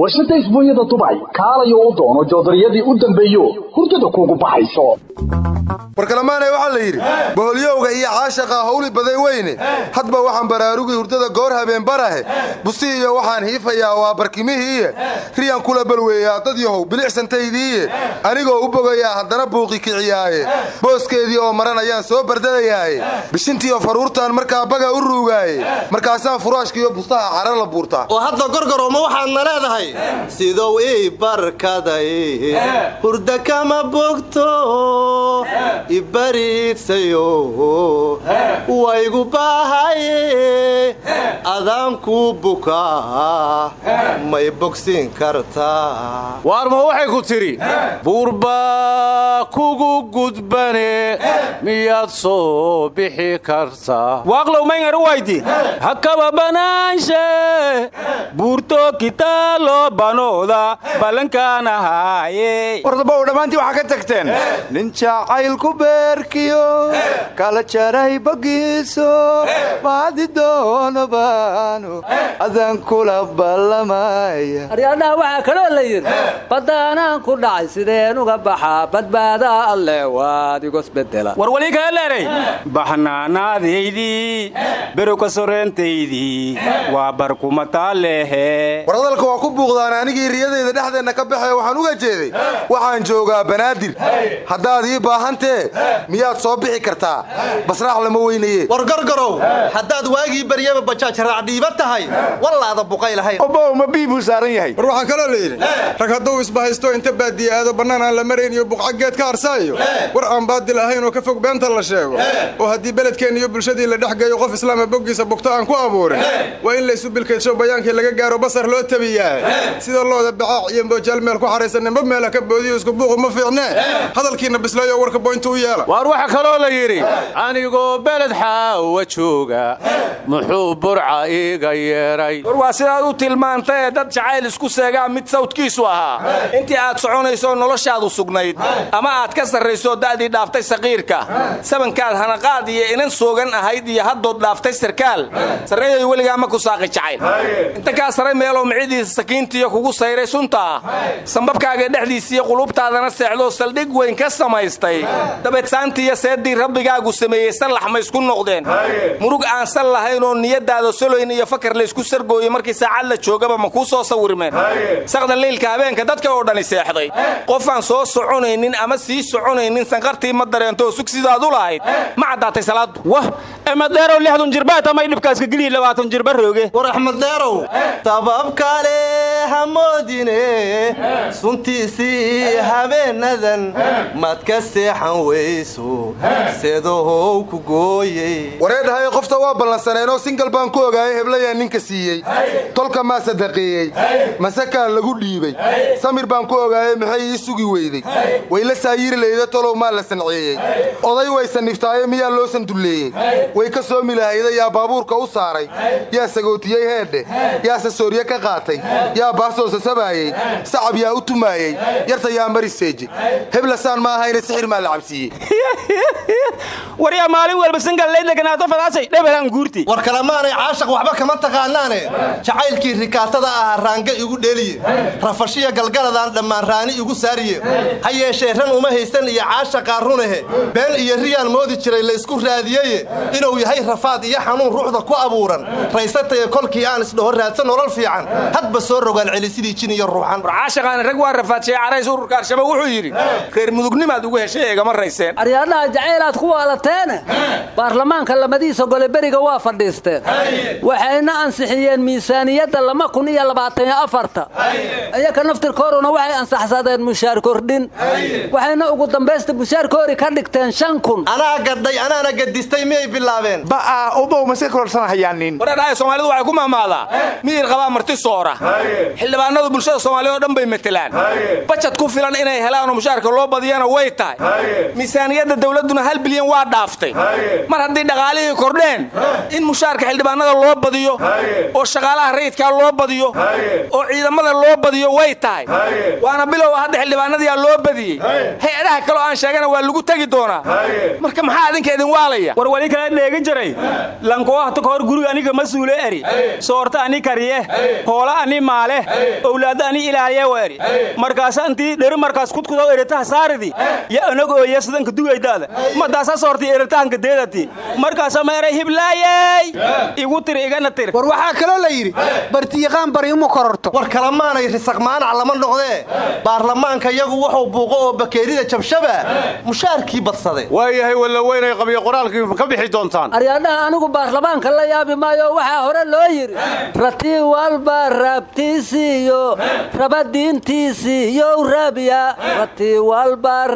warshadda isbuunyada dubay kaalayo u doono joodariyadii u dambeeyo hurdada kuugu baxayso warkalamaane waxaa la yidhi boholyowga iyo caashaqa hawli baday weyne. Hadba waxaan baraarugi hurdada goor habeen barahe. Busi iyo waxaan hiifayaa waa barkimihiiye. Riyaan kula balweeyaa dad yahow bilicsantaydii anigoo u bogayaa haddana buuqi kiciyaaye. Booskeedii oo maran ayaan soo bardadayaaye bishintiioo faruurtaan markaa baga u ruugaaye. Markaasaan furaashkiiyo bustaha carar la buurtaa. Oo hadda gorgoroma waxaadna leedahay. Sidou ii barkaday hurda kama bogto ibariidsayo waygu baahaye. Adaankuu bukaa may bogsiin kartaa waarma waxay ku tidhi? Buurbaa kugu gudbane. Miyaad soo bixi kartaa waaqlow mayngar wayti hakaba banaanshe. Buurto kitaalo banooda. Balankaanahaaye wardabow dhammaantii waxaa ka tagteen. Nin jacaylku beerkiyo kala jaray bagiiso maadi doonaba baddaanu adan kula ballamaya aryaadhaha waxaa kaloo la yidhi baddaanaan ku dhacay sideen uga baxaa badbaadaa alle waad igosbedela war wali kala leeray baxnaanaadaydii berowka soreentaydii waa barkumataalehe war hadalka waa ku buuqdaan anigii riyadayda dhexdeenna ka baxee waxaan uga jeeday waxaan joogaa banaadir. Haddaad ii baahantee miyaad soo bixi kartaa? Basraax lama weynaye war gorgorow haddaad waagii baryaba bajaaj raacdhiiba tahay wallaada buqay lahayn. Obow ma bii buu saaran yahay. War waxaa kaloo rag hadduu isbahaysto inta baadiye aado bannaan aan la marayn iyo buqca geed ka arsaayo war aan baadil ahayn oo ka fog beenta la sheego. Oo haddii beledkeenna iyo bulshadii la dhex geeyo qof islaama boggiisa bugto aan ku abuurin. Waa in laysu bilkaysho bayaankii laga gaaro basar loo tabiyaa. Sida looda bacaac iyo mboojaal meel ku xaraysan nimba meela ka boodiyo isku buuqu ma fiicnee. Hadalkiina bislayo warka boyntu waar waxa kaloo la yidhi anigoo beled xaawa jooga muxuu burca iiga yeedhay war waa sidaad u tilmaantae dad jacayl isku seegaa mid sawdkiisu ahaa. Intii aad soconayso noloshaadu sugnayd ama aad ka sarrayso da'dii dhaaftay saqiirka. Sabankaad hanaqaad iyo inan soogan ahayd iyo haddood dhaaftay sarkaal. Sarreeyoy weligaa ma ku saaqi jacayl. Inta kaa saray meeloo micidiisa sakiintiiyo kugu sayray suntaa sambabkaaga dhexdiisiiyo qulubtaadana seexdoo saldhig weyn ka samaystay dabeed saantiiyo seeddii rabbigaagu sameeyey sallax ma isku noqdeen. Murug aan sal lahayn oo niyadaada soloyn iyo fakar laysku sargooyo markii saacad la joogaba ma kuu soo sawirmeen. Saqda leylka habeenka dadka oo dhani seexday. Qofaan soo soconaynin ama sii soconaynin sanqartii ma dareentoo sug sidaad u lahayd ma caddaatay salaadu wah emadeerow lixdun jirbaata may dhibkaaska geliyi labaatan jirba rooge. War axmed deerow sabab kale hamoodine suntiisii habeenadan maad ka seexan weyso seedahow ku gooyey wareedhahay qofta waa ballansaneenoo singal baan ku ogaayay heblayaa ninka siiyey. Tolka maa sadaqeeyey. Masakaan lagu dhiibay. Samir baan ku ogaayay maxay ii sugi weyday way la saayiri layda tolow maa la sanceeyey oday way sanniftaaye miyaa loo sandulleeyey way ka soomi lahayda yaa baabuurka u saaray? Yaa sagootiyey heedhe? Yaa sasoorye ka qaatay? Yaa baasoo sasabaayey? Sacab yaa u tumaayey? Yarta yaa mari seeje? Heblasaan ma ahayne sixir maa la cabsiiyey waryaa maalin walba singal laydlaganaato fadaasay dhebelaan guurti war kalemaanay caashaq waxba kama taqaanaane. Jacaylkii rikaatada ahaa raanga igu dheliye. Rafashiya galgaladaan dhammaan raani igu saariye. Ha yeeshee ran uma haysan iyo caashaqaa runahe been iyo riyaan moodi jiray laysku raadiyeye inuu yahay rafaad iyo xanuun ruuxda ku abuuran. Raysataye kolkii aan isdhaho raadsan nolol fiican. Hadba soo rogaan celi sidii jin iyo ruuxan. Caashaqaani rag waa rafaadshay carays ururka al-shabaab wuxuu yidhi reer mudugnimaad ugu heshay eegama rayseen aryaadhaha jacaylaad ku waalateene baarlamaanka lamadiisa gole beriga waa fadhiisteen waxayna ansixiyeen miisaaniyadda lama kun iyo labaataniyo afarta. Iyaka naftirkooruna waxay ansaxsadeen mushaar kordhin. Waxayna ugu dambaysta mushaarkoori ka dhigteen shan kun. Anaa gadhay anaana gadistay miyay bilaabeen? Ba'aa ubow mase kororsanahayaanin waradhahay soomaalidu waxay ku mahmaadaa miyir qabaa marti soora. Xildhibaanadu bulshada soomaaliya oo dhan bay matelaan bajad ku filan inay helaanoo mushaarka loo badiyana way tahay miisaaniyadda dawladduna hal bilyan waa dhaaftay. Mar haddii dhaqaalihii kordheen in mushaarka xildhibaanada loo badiyo oo shaqaalaha rayidkaa loo badiyo oo ciidamada loo badiyo way tahay. Waana bilow hadda xildhibaanadiyaa loo badiyey. Hay'adaha kaloo aan sheegana waa lagu tegi doonaa. Marka maxaa adinka idin waalaya? War wali kala dheegin jiray. Lankoohta kahor guriga aniga masuule eri. Soorta ani kariye. Hoola ani maale. Owlaadda ani ilaaliye eri. Markaasa intii dheri markaas kudkudaw eritaha saaridi. Ya anag ooye sidanka dugaydaada madaasa soorti eritahanka deedati. Markaasa ma eray hiblaayey igu tiri igana tiri war waxaa kaloo la yidhi bartiyaqaan bari uma kororto. War kalamaanay risaq maanac lama noqdee baarlamaanka iyagu wuxuu buuqo oo bakeerida jabshaba. Mushaarkii badsaday. Waayahay walla weynay qabiyo qoraalkii ka bixi doontaan. Aryaadhaha anigu baarlamaanka la yaabi maayo waxaa hore loo yidhi ratii walba raabtiisiiyo rabadiintiisiiyow raabya ratii walba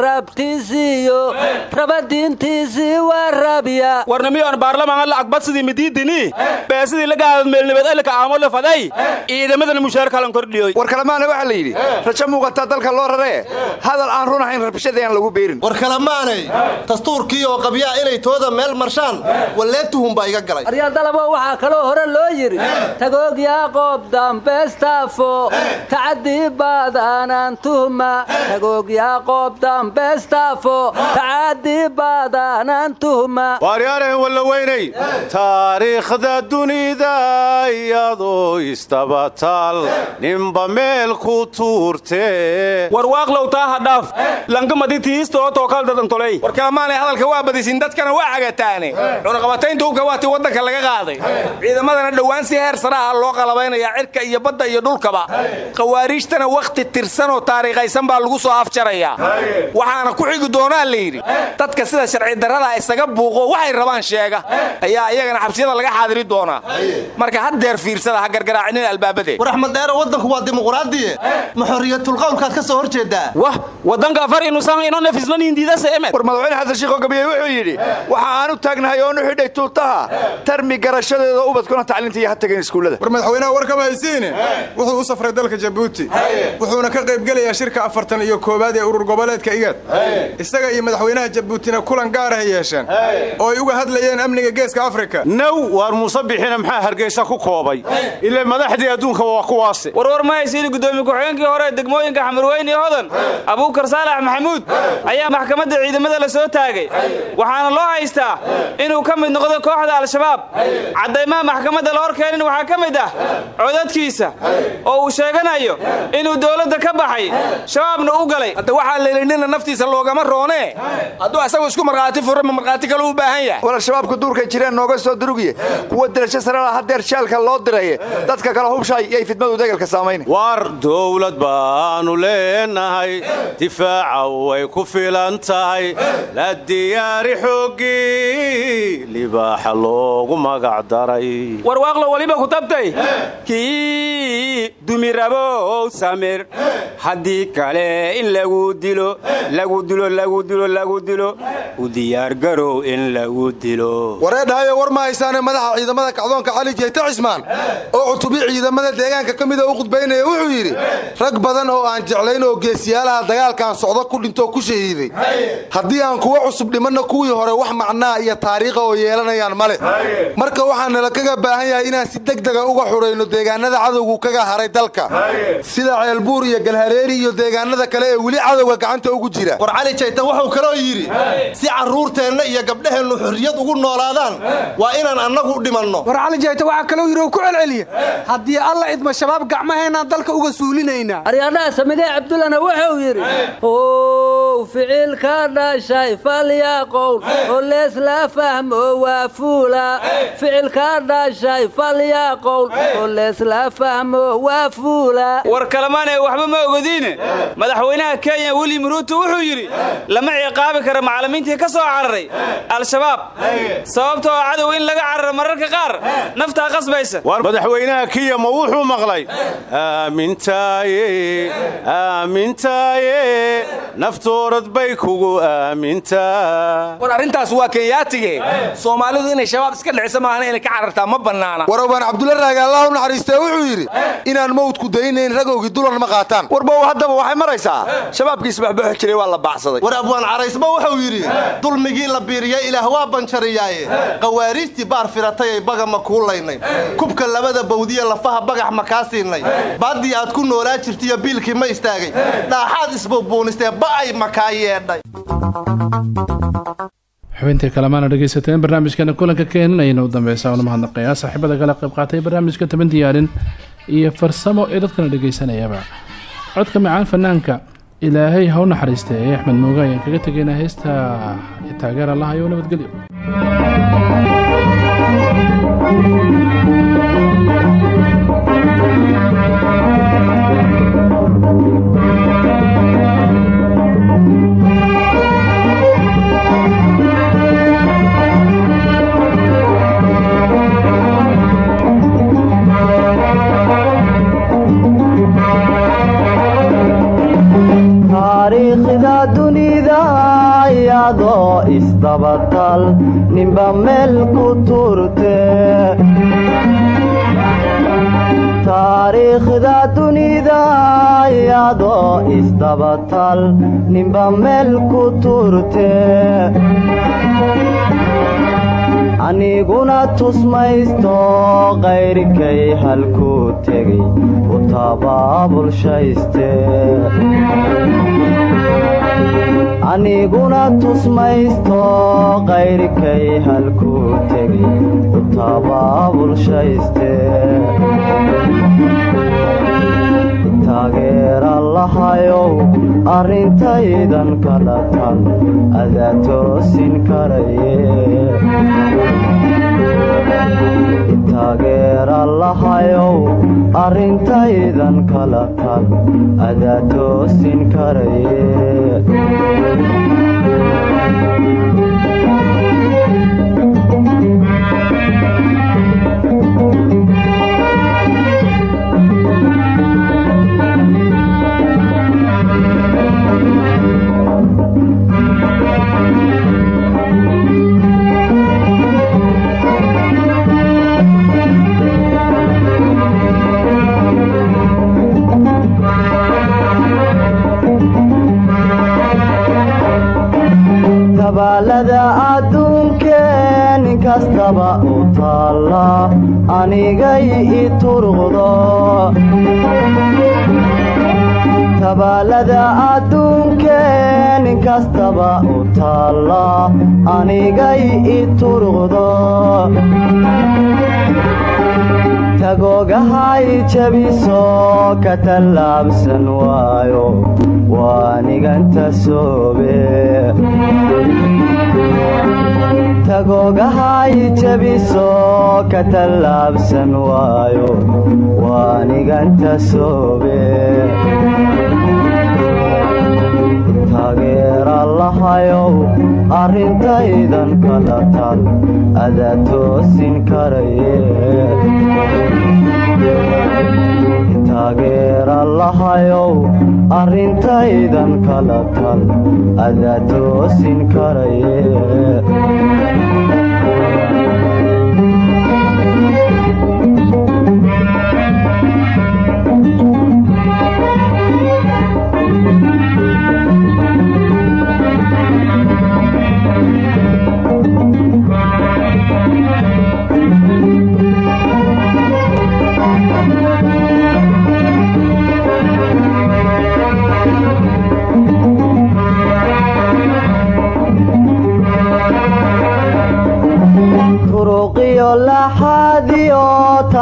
raabtiisiiyo rabadiintiisii waa raabya warnamiyoon baarlamaanka lacag badsidii midiidini beesidii la gaada meelnibad elka aamole faday ciidamadana mushaarka halan kordhiyoy war kalemaana waxaa la yidhi rajo muuqataa dalka loo raree hadal aan run ahayn rabshadayaan lagu beerin. War kalemaanay dastuurkii oo qabyaa inay tooda meel marshaan walleetuhun baa iga galay. Aryaadalabo waxaa kaloo hore loo yidhi tagoog yaaqoob dambeesta dhaafo tacadii baadaanaan tuhma tagoogyaa qoob dambeestaafo tacadii baadaanaan tuhma waaryaarahan walla weynay taariikhda dunida iyadoo istabataal ninba meel ku tuurtee warwaaqlow taa ha dhaaf. Lankamadi tiistoo tookal dadantoley warkaamaanay hadalka waa badisin dadkana waa cagataane. Cunaqabataynta hubka waa tii waddanka laga qaaday. Ciidamadana dhowaan si heer saraha loo qalabaynayaa cirka iyo badda iyo dhulkaba. Khawaariijtana wakhti tirsanoo taariikhaysan baa lagu soo afjarayaa. Waxaana ku xigi doonaa la yidhi dadka sida sharci darrada isaga buuqo waxay rabaan sheega. Ayaa iyagana xabsiyada laga xaadiri doonaa. Marka haddeer fiirsada ha gargaraacinin albaabadee. War axmed dheero waddanku waa dimuqraadiye. Ma xorriyatulqowlkaad ka soo hor jeedaa wah waddanka afar inuusan ino nefismanindiidase emed. War madaxweyne xasan shiikh oo gabiye wuxuu yidhi waxa aanu taagnahay oonu xidhay tuutaha tarmi garashadeeda ubadkuna tacliinta iyo ha tageen iskuullada. War madaxweynaha war kama haysiine wuxuu u safray dalka jabuuti. Wuxuuna ka qaybgelayaa shirka afartan iyo koowaad ee urur goboleedka igad isaga iyo madaxweynaha jabuutina kulan gaarahay yeesheen. Oo ay uga hadlayeen amniga geeska afrika. Naw waar muuse bixina maxaa hargeysa ku koobay? Ile madaxdii adduunka waa kuwaase. Warwar ma haysiin gudoomiye ku-xigeenkii hore degmooyinka xamarweyne iyo hodan. Abuukar saalax maxamuud ayaa maxkamadda ciidamada la soo taagay. Waxaana loo haystaa inuu ka mid noqdo kooxda al-shabaab. Caddaymaha maxkamadda la hor keenin waxaa ka mid ah codadkiisa oo uu sheeganayo inuu dowladda ka baxay shabaabna u galay. Hadda waxaa layidhi nina naftiisa loogama roonee hadduu asagu isku markhaati fura ma markhaati kale u baahan yahay? War al-shabaabku duurkay jireen nooga soo durugiye. Kuwa dirasho sarala haddeer jaalka loo diraye dadka kale hubshay yay fidmadu degalka saamaynay waar dowlad baanu leenahay difaaca way ku filan tahay. La diyaari xooggii libaaxa loogu magac daray. Warwaaqlo waliba ku tabtay? Kii dumirabow samir haddii kale in lagu dilo lagu dilo lagu dilo lagu dilo u diyaargarow in lagu dilo. Wareedhahayo war ma haysaane madaxa ciidamada kacdoonka cali jeyte cismaan? Oo cutubi ciidamada deegaanka ka mida u khudbaynaya wuxuu yidhi rag badan oo aan jeclayn oo geesiyaalaha dagaalkaan socdo ku dhintoo ku shahiiday. Haddii aan kuwa cusub dhimanna kuwii hore wax macnaa iyo taariikha oo yeelanayaan male marka waxaa nala kaga baahan yahay inaan si degdega uga xurayno deegaanada cadowgu kaga haray dalka. Sida ceelbuur iyo galhareeri iyo deegaanada kale ee weli cadowga gacanta ugu jira. War cali jaytan wuxuu kaloo yidhi si carruurteenna iyo gabdhaheennu xurriyad ugu noolaadaan waa inaan annagu dhimanno. War cali jayta waxaa kaloo yidhi oo ku celceliya haddii alla idma shabaab gacmahaynaan dalka uga suulinaynaa. Aryadhaha samidee cabdullana wuxuu yidhi ow ficilka dhashay falyaqowl oo leesla fahmo waa fuula. Ficilka dhashay falyaqowl oo leesla fahmo waa fuula. War kalamaanee waxba ma ogodiine madaxweynaha kenya william ruuto wuxuu yidhi lama ciqaabi kara macallimiintii ka soo cararay al-shabaab. Sababtoo cadow in laga cararo mararka qaar naftaa qasbaysa. Madaxweynaha kiya ma wuxuu maqlay? Aamintaaye aamintaaye naftoorad bay kugu aamintaa. War arrintaas waa kenyaatige soomaalidu inay shabaab iska dhicisa maahana inay ka carartaa ma bannaana. Warowbaan cabdulla raage allah u naxariistee wuxuu yidhi inaan mawdku daynayn ragowgii dulan ma qaataan. Warbow haddaba waxay maraysaa? Shabaabkii isbaxbaxi jiray waa la baxsaday war abwaan caraysba wuxuu yidhi dulmigii la biiriyey ilaah waa banjariyaaye. Qawaariijtii baar firatay ay baga ma kuulaynay. Kubka labada bawdiye lafaha bagax ma kaa siinay. Baaddii aad ku noolaa jirtiyo biilkii ma istaagay. Dhaaxaad isbuubuunistee ba'ay ma kaa yeedhay. Xubintii kalemaana dhegaysateen barnaamijkeena kulanka keeninayna u dambeysa oona mahadnaqayaa saaxiibada kala qayb qaatay barnaamijka toban diyaarin iyo farsamo ee dadkana dhegaysanayaba. Codka macaan fanaanka ilaahay ha u naxariistay ee axmed mooga ayaan kaga tegaynaa heesta taageer allaha iyo nabadgelyo ninba meel ku turte. Taariikhda dunida iyadoo isdabatal ninba meel ku turte aniguna tusmaysto qayrkay halkuu tegay u tabaabulshayste aniguna tusmaysto qayrkay halkuu tegay u tabaabulshayste taageera lahayow arrintaydan kala tan adaa toosin karaye taageera lahayow arrintaydan kala tan adaa toosin karaye tabaalada adduunkee nin kastaba u taalla anigay i turqdo. Tabaalada adduunkee nin kastaba taalla anigay i turqdo. Tagoogahay jabiso ka tallaabsan waayo waaniganta soobe tagoogahay jabiso ka tallaabsan waayo waaniganta soobe taageera lahayow arrintaydan kala tal adaa toosin karaye. Taageera lahayow arrintaydan kala tal adaa toosin karaye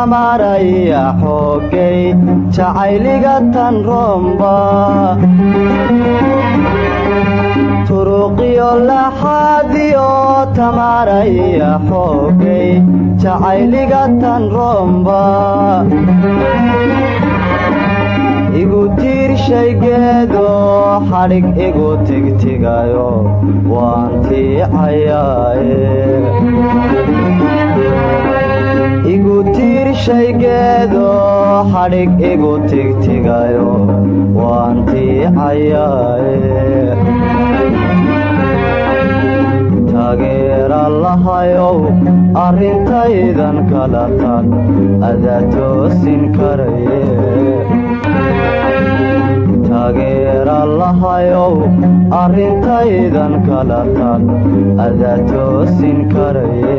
tamaraya xoogay jacayliga tan romba turuqiyo laxaadiyo tamaraya xoogay jacayliga tan romba igu tiirshaygeedo xadhig igu tigtigayo. Waan tiicayaaye igu tiirshaygeedo xadhig igu tigtigayo waan tiicayaaye taageera arrintaydan kala tan adaa toosin karaye taageera arrintaydan kala tan adaa toosin karaye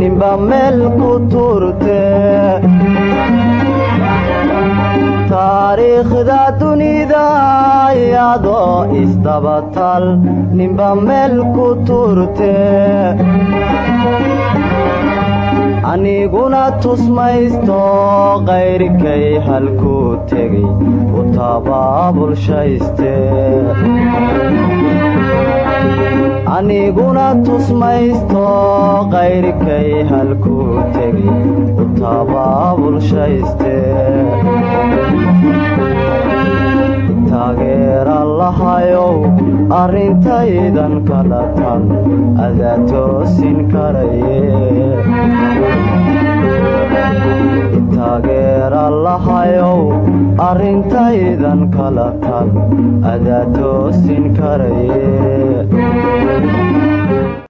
ninba meel ku turte taariikhda dunida iyadoo isdabatal ninba meel ku turte aniguna tusmaysto qayrkay halkuu tegay u tabaabulshayste aniguna tusmaysto qayrkay halkuu tegay u tabaabulshayste taageera lahayow arrintaydan kala tan adaa toosin karaye taageera lahayow arrintaydan kala tan adaa toosin karaye